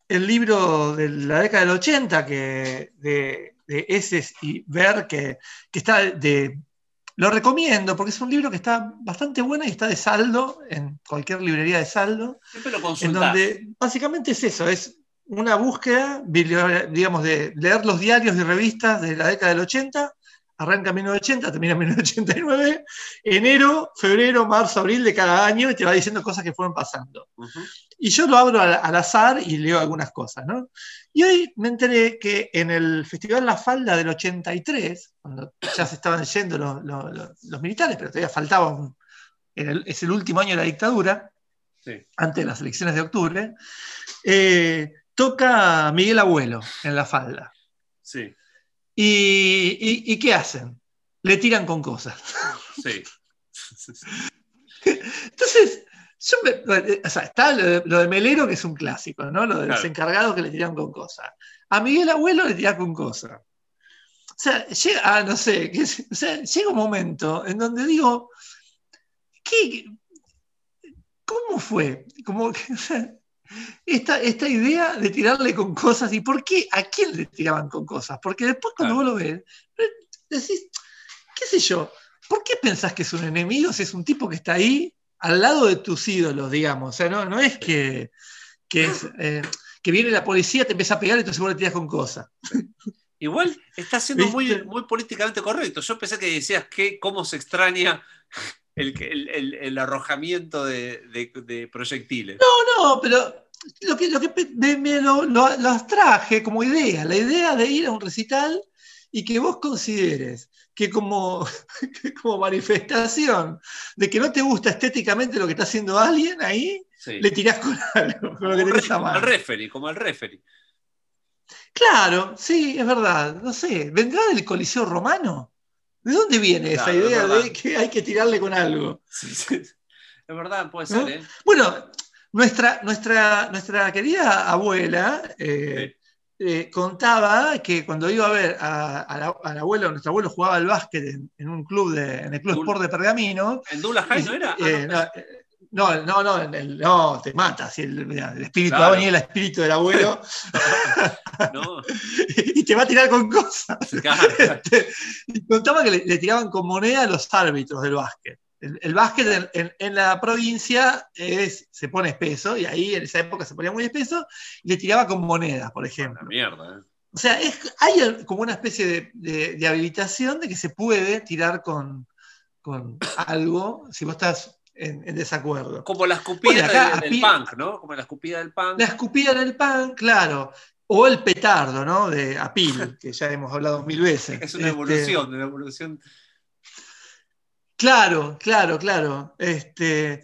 el libro de la década del 80 que, de, de Eses y Ver, que, que está de... Lo recomiendo porque es un libro que está bastante bueno y está de saldo en cualquier librería de saldo siempre lo en donde básicamente es eso, es una búsqueda, digamos, de leer los diarios y revistas de la década del 80, arranca en 1980, termina en 1989, enero, febrero, marzo, abril de cada año y te va diciendo cosas que fueron pasando. Y yo lo abro al, al azar y leo algunas cosas, ¿no? Y hoy me enteré que en el Festival La Falda del 83, cuando ya se estaban yendo los, los- los- los militares, pero todavía faltaba un- era el- es el último año de la dictadura, Sí. antes de las elecciones de octubre, eh, toca Miguel Abuelo en La Falda. Sí, ¿Y, y- y qué hacen? Le tiran con cosas. sí. Entonces, yo me- bueno, o sea, está lo de, lo de Melero, que es un clásico, ¿no? Lo de los Claro. encargados que le tiran con cosas. A Miguel Abuelo le tiran con cosas. O sea, llega, ah, no sé, que es- o sea, llega un momento en donde digo, ¿qué, ¿cómo fue? Como que, o sea, esta, esta idea de tirarle con cosas, ¿y por qué? ¿A quién le tiraban con cosas? Porque después cuando Claro. vos lo ves, decís, qué sé yo, ¿por qué pensás que es un enemigo si es un tipo que está ahí al lado de tus ídolos, digamos? O sea, no, no es que, que es eh, que viene la policía, te empieza a pegar y entonces vos le tiras con cosas. Igual está siendo muy, muy políticamente correcto. Yo pensé que decías que cómo se extraña el, el- el- el arrojamiento de, de- de proyectiles. No, no, pero lo que, lo que me, me lo, lo- lo abstraje como idea, la idea de ir a un recital y que vos consideres que como, que como manifestación de que no te gusta estéticamente lo que está haciendo alguien ahí, Sí. le tirás con algo, con lo que como, re- el referee, como el referee. Claro, sí, es verdad. No sé, ¿vendrá del Coliseo Romano? ¿De dónde viene esa Claro, idea de que hay que tirarle con algo? Sí, sí. Es verdad, puede ¿No? ser, ¿eh? Bueno, nuestra, nuestra, nuestra querida abuela eh, eh, contaba que cuando iba a ver a- a la- al abuelo, nuestro abuelo jugaba al básquet en, en un club de, en el Club Sport de Pergamino. ¿En Dula High no era? Ah, eh, no, no, no, no, no, en el- no, te mata. si el, el espíritu Claro. va a venir el espíritu del abuelo no. y te va a tirar con cosas. Claro. Este, y contaba que le, le tiraban con moneda a los árbitros del básquet. El, el básquet en, en- en la provincia es, se pone espeso, y ahí en esa época se ponía muy espeso, y le tiraba con monedas, por La ejemplo. mierda, ¿eh? O sea, es- hay como una especie de, de- de habilitación de que se puede tirar con, con algo si vos estás en, en desacuerdo. Como la escupida Bueno, del, del punk, ¿no? Como la escupida del punk. La escupida en el pan, claro. O el petardo, ¿no? De Apil, que ya hemos hablado mil veces. Es una Este, evolución, una evolución. Claro, claro, claro. Este,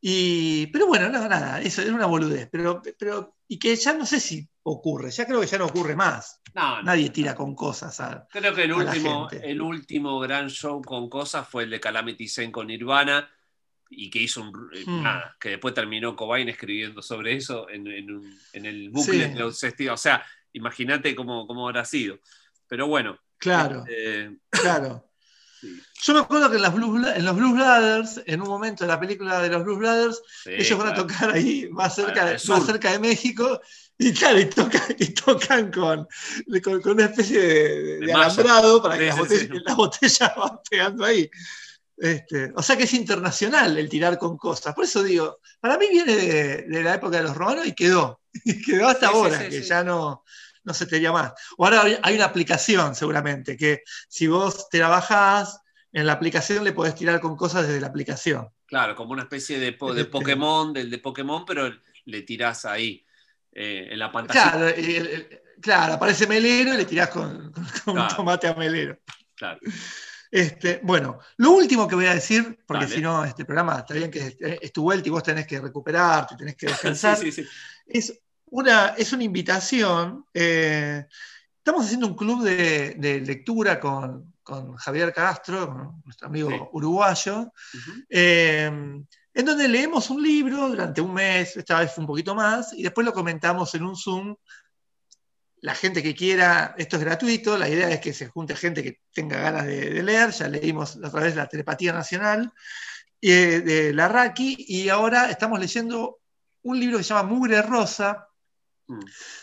y, pero bueno, no, nada, eso es una boludez. Pero, pero, y que ya no sé si ocurre, ya creo que ya no ocurre más. No, no. Nadie tira con cosas. a- Creo que el último, el último gran show con cosas fue el de Calamity Zen con Nirvana y que hizo un. eh, Hmm. Nada, que después terminó Cobain escribiendo sobre eso en, en un- en el bucle Sí. de los O sea, imagínate cómo, cómo habrá sido. Pero bueno. Claro, eh, claro. sí, Yo me acuerdo que en, las Blues Bla- en los Blues Brothers, en un momento de la película de los Blues Brothers, sí, ellos van a tocar ahí más cerca, de, más cerca de México. Y claro, y tocan, y tocan con, con, con una especie de, de De alambrado para que botellas, las botellas van pegando ahí. Este, o sea que es internacional el tirar con cosas. Por eso digo, para mí viene de, de la época de los romanos y quedó. Y quedó hasta Sí, ahora, sí, que ya no, no se tira más. O ahora hay- una aplicación seguramente, que si vos te la bajás, en la aplicación le podés tirar con cosas desde la aplicación. Claro, como una especie de, po- de Este- Pokémon, del de Pokémon, pero le tirás ahí, eh, en la pantalla. Claro, y el- el- claro, aparece Melero y le tirás con, con- con Claro. un tomate a Melero. Claro. Este, bueno, lo último que voy a decir, porque Dale. si no, este programa está bien que es, es tu vuelta y vos tenés que recuperarte, tenés que descansar. Sí, sí, sí. Es, una, es una invitación. eh, estamos haciendo un club de, de lectura con, con Javier Castro, con nuestro amigo uruguayo, eh, en donde leemos un libro durante un mes, esta vez fue un poquito más, y después lo comentamos en un Zoom. La gente que quiera, esto es gratuito, la idea es que se junte gente que tenga ganas de, de leer, ya leímos a través de la Telepatía Nacional eh, de la Raki, y ahora estamos leyendo un libro que se llama Mugre Rosa, Mm.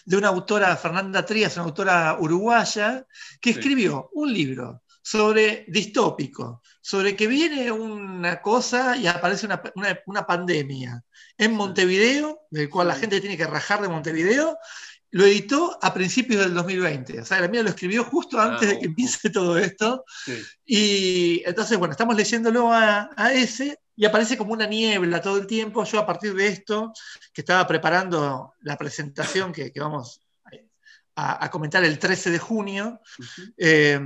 de una autora, Fernanda Trías, una autora uruguaya, que escribió un libro sobre distópico, sobre que viene una cosa y aparece una, una- una pandemia en Montevideo, del cual la gente tiene que rajar de Montevideo, lo editó a principios del 2020. O sea, la mía lo escribió justo antes Ah, de que empiece todo esto. Sí. Y entonces, bueno, estamos leyéndolo a, a ese y aparece como una niebla todo el tiempo. Yo a partir de esto, que estaba preparando la presentación que, que vamos a, a comentar el 13 de junio, eh,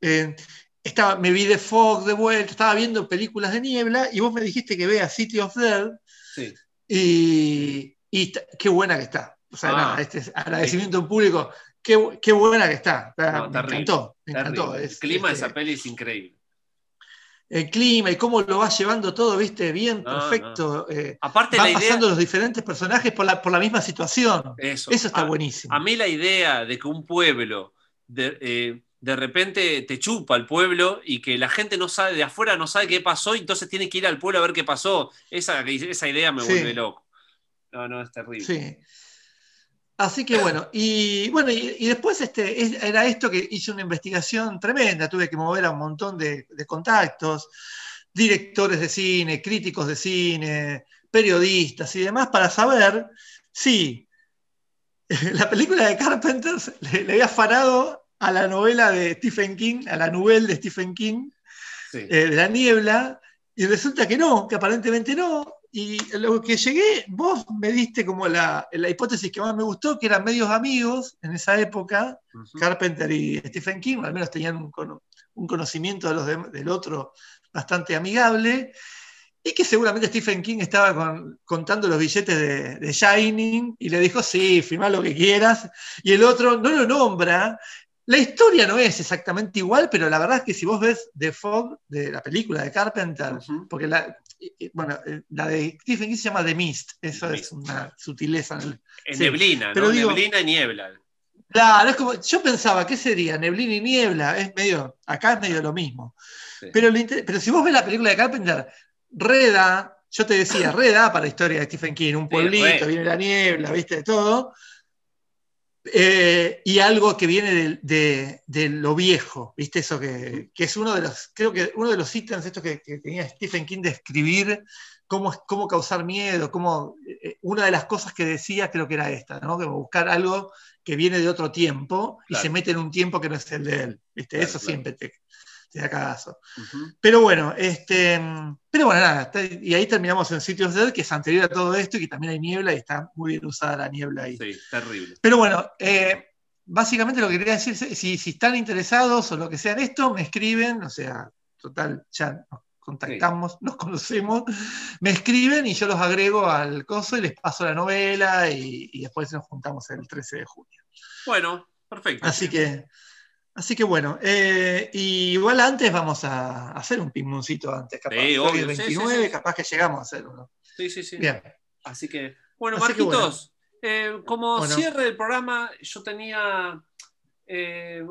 eh, estaba, me vi de Fog de vuelta, estaba viendo películas de niebla y vos me dijiste que vea City of Dead Sí. y, qué buena que está. O sea, Ah. nada, este es agradecimiento en público, qué, qué buena que está. Está- No, me terrible, encantó, me encantó. Terrible. Es, el clima de este, esa peli es increíble. el clima y cómo lo va llevando todo, viste, bien, No, perfecto. eh, Aparte va la idea. pasando los diferentes personajes por la, por la misma situación. Eso, Eso está a, buenísimo. a mí la idea de que un pueblo de, eh, de repente te chupa el pueblo y que la gente no sabe, de afuera no sabe qué pasó, y entonces tiene que ir al pueblo a ver qué pasó. Esa, esa idea me Sí. vuelve loco. No, no, es terrible. Sí. Así que bueno, y bueno, y, y después este, es- era esto que hice una investigación tremenda, tuve que mover a un montón de, de contactos, directores de cine, críticos de cine, periodistas y demás, para saber Sí. La película de Carpenter le, le había afanado a la novela de Stephen King, a la novela de Stephen King, Sí. eh, de la niebla, y resulta que no, que aparentemente no. Y lo que llegué, vos me diste como la, la hipótesis que más me gustó, que eran medios amigos en esa época. Carpenter y Stephen King, al menos tenían un, un conocimiento de los dem- del otro bastante amigable, y que seguramente Stephen King estaba con- contando los billetes de, de Shining y le dijo, sí, firmá lo que quieras, y el otro no lo nombra. La historia no es exactamente igual, pero la verdad es que si vos ves The Fog, de la película de Carpenter, porque la, bueno, eh, la de Stephen King se llama The Mist, eso The es Mist. una sutileza en el, En Sí, neblina, ¿no? pero digo- neblina y niebla. Claro, es como, yo pensaba, ¿qué sería? Neblina y niebla, es medio, acá es medio lo mismo. Sí. Pero, lo inter- pero si vos ves la película de Carpenter, reda, yo te decía, reda para la historia de Stephen King, un pueblito, viene la niebla, viste, de todo. Eh, y algo que viene de, de- de lo viejo, ¿viste? Eso que, que es uno de los, creo que uno de los ítems estos que, que tenía Stephen King de escribir cómo, cómo causar miedo, cómo, eh, una de las cosas que decía creo que era esta, ¿no? Que buscar algo que viene de otro tiempo y se mete en un tiempo que no es el de él, ¿viste? Claro, Eso claro. siempre te, te da cagazo. Pero bueno, este, pero bueno, nada, y ahí terminamos en Sitios Dead, que es anterior a todo esto y que también hay niebla y está muy bien usada la niebla ahí. Sí, terrible. Pero bueno, eh, básicamente lo que quería decir, si, si están interesados o lo que sea en esto, me escriben, o sea, total, ya nos contactamos, nos conocemos, me escriben y yo los agrego al coso y les paso la novela y, y después nos juntamos el 13 de junio. Bueno, perfecto. Así que, así que bueno, eh, y igual antes vamos a hacer un pimoncito antes, capaz. Sí, obvio, es sí, sí, 29, sí. capaz que llegamos a hacer uno. Sí, sí, sí. Bien. Así que, bueno, Así que Marquitos, eh, como Bueno. cierre del programa, yo tenía. eh,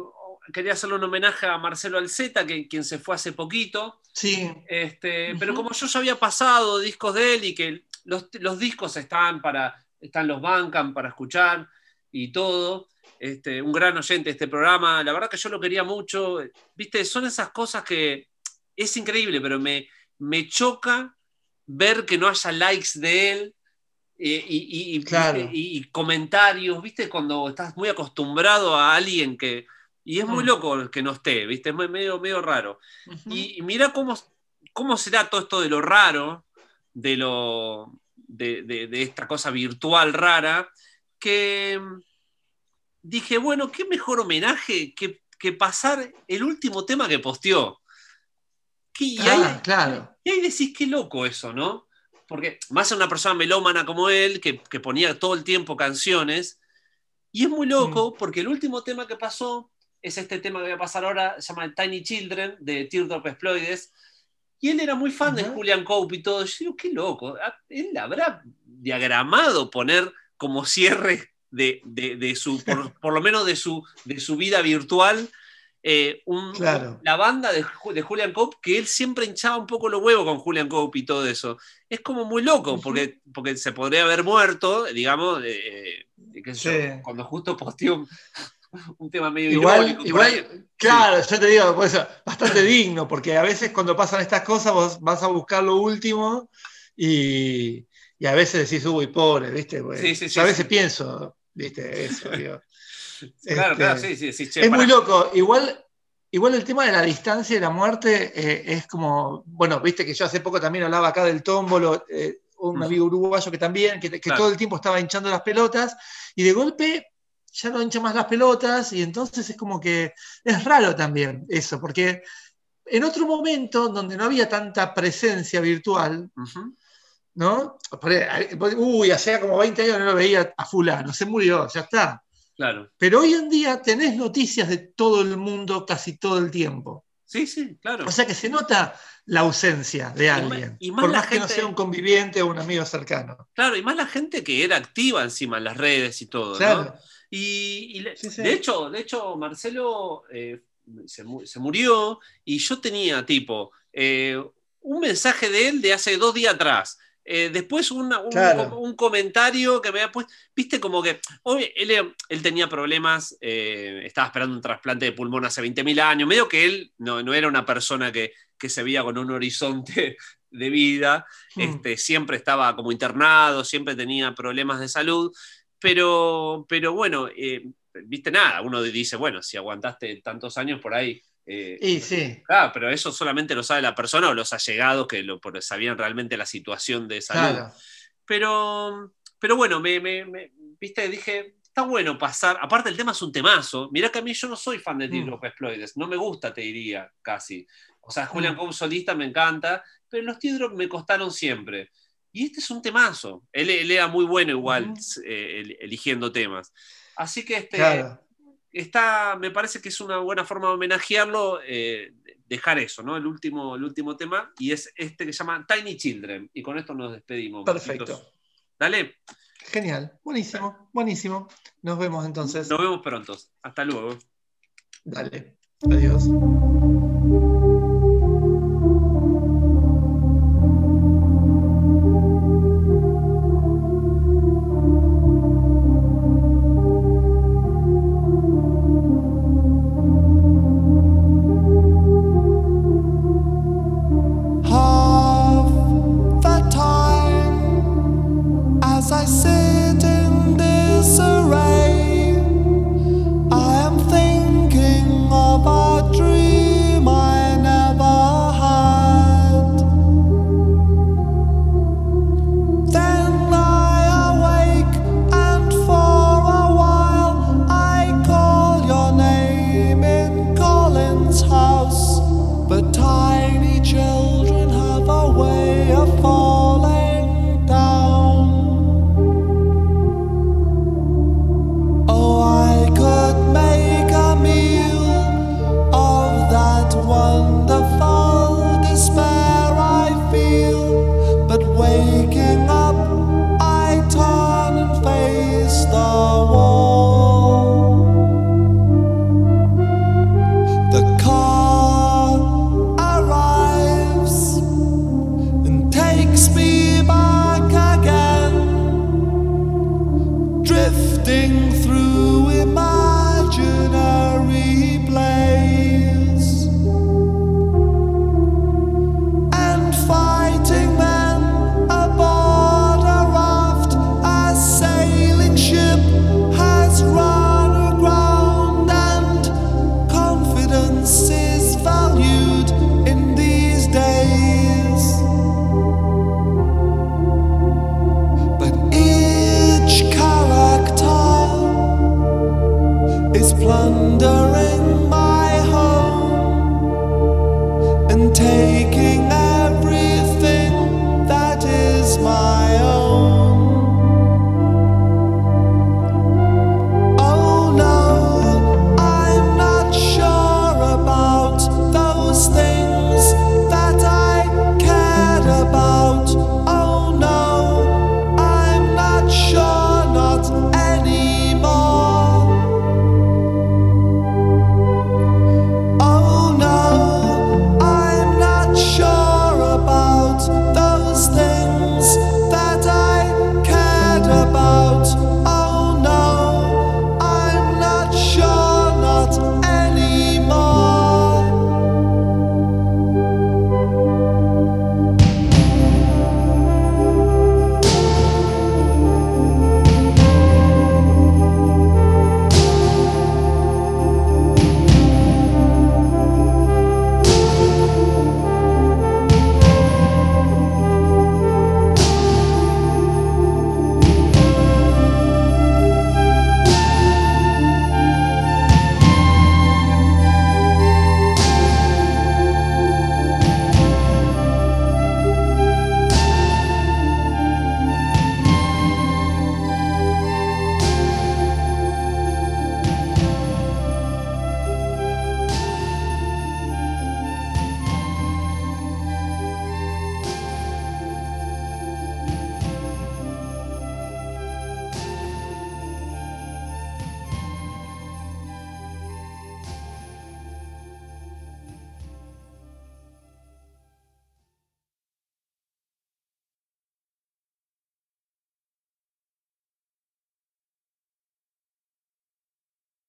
quería hacerle un homenaje a Marcelo Alceta, que, quien se fue hace poquito. Sí, Este. Pero como yo ya había pasado discos de él y que los, los discos están para, están los bancan para escuchar y todo. Este, un gran oyente de este programa, la verdad que yo lo quería mucho. Viste, son esas cosas que es increíble, pero me, me choca ver que no haya likes de él eh, y, y- y- Claro. ¿viste? y- y comentarios, ¿viste? Cuando estás muy acostumbrado a alguien que. Y es muy Mm. loco que no esté, ¿viste? Es medio, medio raro. Y, y mira cómo, cómo será todo esto de lo raro, de, lo, de, de- de esta cosa virtual rara, que dije, bueno, qué mejor homenaje que, que pasar el último tema que posteó. Ah, claro. y ahí decís qué loco eso, ¿no? Porque más a una persona melómana como él, que, que ponía todo el tiempo canciones, y es muy loco porque el último tema que pasó es este tema que voy a pasar ahora, se llama Tiny Children, de Teardrop Exploides, y él era muy fan de. Julian Cope y todo. Yo digo, qué loco, ah, él habrá diagramado poner como cierre de, de- de su, por, por lo menos de su, de su vida virtual, eh, un- Claro. la banda de, de Julian Cope, que él siempre hinchaba un poco los huevos con Julian Cope y todo eso. Es como muy loco, porque, porque se podría haber muerto, digamos, eh, eh, qué sé yo, Sí. cuando justo posteó un, un tema medio Igual, irónico. igual claro, yo te digo, pues, bastante digno, porque a veces cuando pasan estas cosas vos vas a buscar lo último y, y a veces decís, uy, pobre, ¿viste? Pues, Sí, sí, sí, a veces sí. pienso, ¿viste? Eso, digo. Claro, Este, claro, sí, sí, sí, che, es muy loco. Igual, igual el tema de la distancia y la muerte eh, es como, bueno, viste que yo hace poco también hablaba acá del tómbolo, eh, un amigo uruguayo que también, que, que Claro. todo el tiempo estaba hinchando las pelotas y de golpe ya no hincha más las pelotas y entonces es como que es raro también eso, porque en otro momento donde no había tanta presencia virtual. ¿No? Uy, hacía como 20 años no lo veía a fulano, se murió, ya está. Claro. Pero hoy en día tenés noticias de todo el mundo casi todo el tiempo. Sí, sí, claro. O sea que se nota la ausencia de alguien. y más por más que no sea un conviviente o un amigo cercano. Claro, y más la gente que era activa encima en las redes y todo, Claro. ¿no? Y, y le- Sí, sí. de hecho, de hecho, Marcelo eh, se, se murió y yo tenía tipo eh, un mensaje de él de hace dos días atrás. Eh, después una- un, Claro. un comentario que me había puesto, viste como que, obvio, él, él tenía problemas, eh, estaba esperando un trasplante de pulmón hace 20.000 años, medio que él no, no era una persona que, que se veía con un horizonte de vida, Mm. este, siempre estaba como internado, siempre tenía problemas de salud, pero, pero bueno, eh, viste nada, uno dice, bueno, si aguantaste tantos años por ahí. Eh, Y sí, Claro, pero eso solamente lo sabe la persona o los allegados que lo, sabían realmente la situación de salud. claro. Pero, pero bueno, me, me- me- viste, dije, está bueno pasar. Aparte, el tema es un temazo. Mirá que a mí yo no soy fan de Mm. Teardrop Exploides. No me gusta, te diría, casi. O sea, Julian Mm. Cobb solista me encanta, pero los Teardrop me costaron siempre. Y este es un temazo. Él, él era muy bueno igual Ujú. eh, el- eligiendo temas. Así que este, Claro. Está, me parece que es una buena forma de homenajearlo, eh, dejar eso, ¿no? El último, el último tema, y es este que se llama Tiny Children. Y con esto nos despedimos. Perfecto. Marquitos. Dale, Genial. Buenísimo. Buenísimo. Nos vemos entonces. nos vemos pronto. Hasta luego. Dale. Adiós.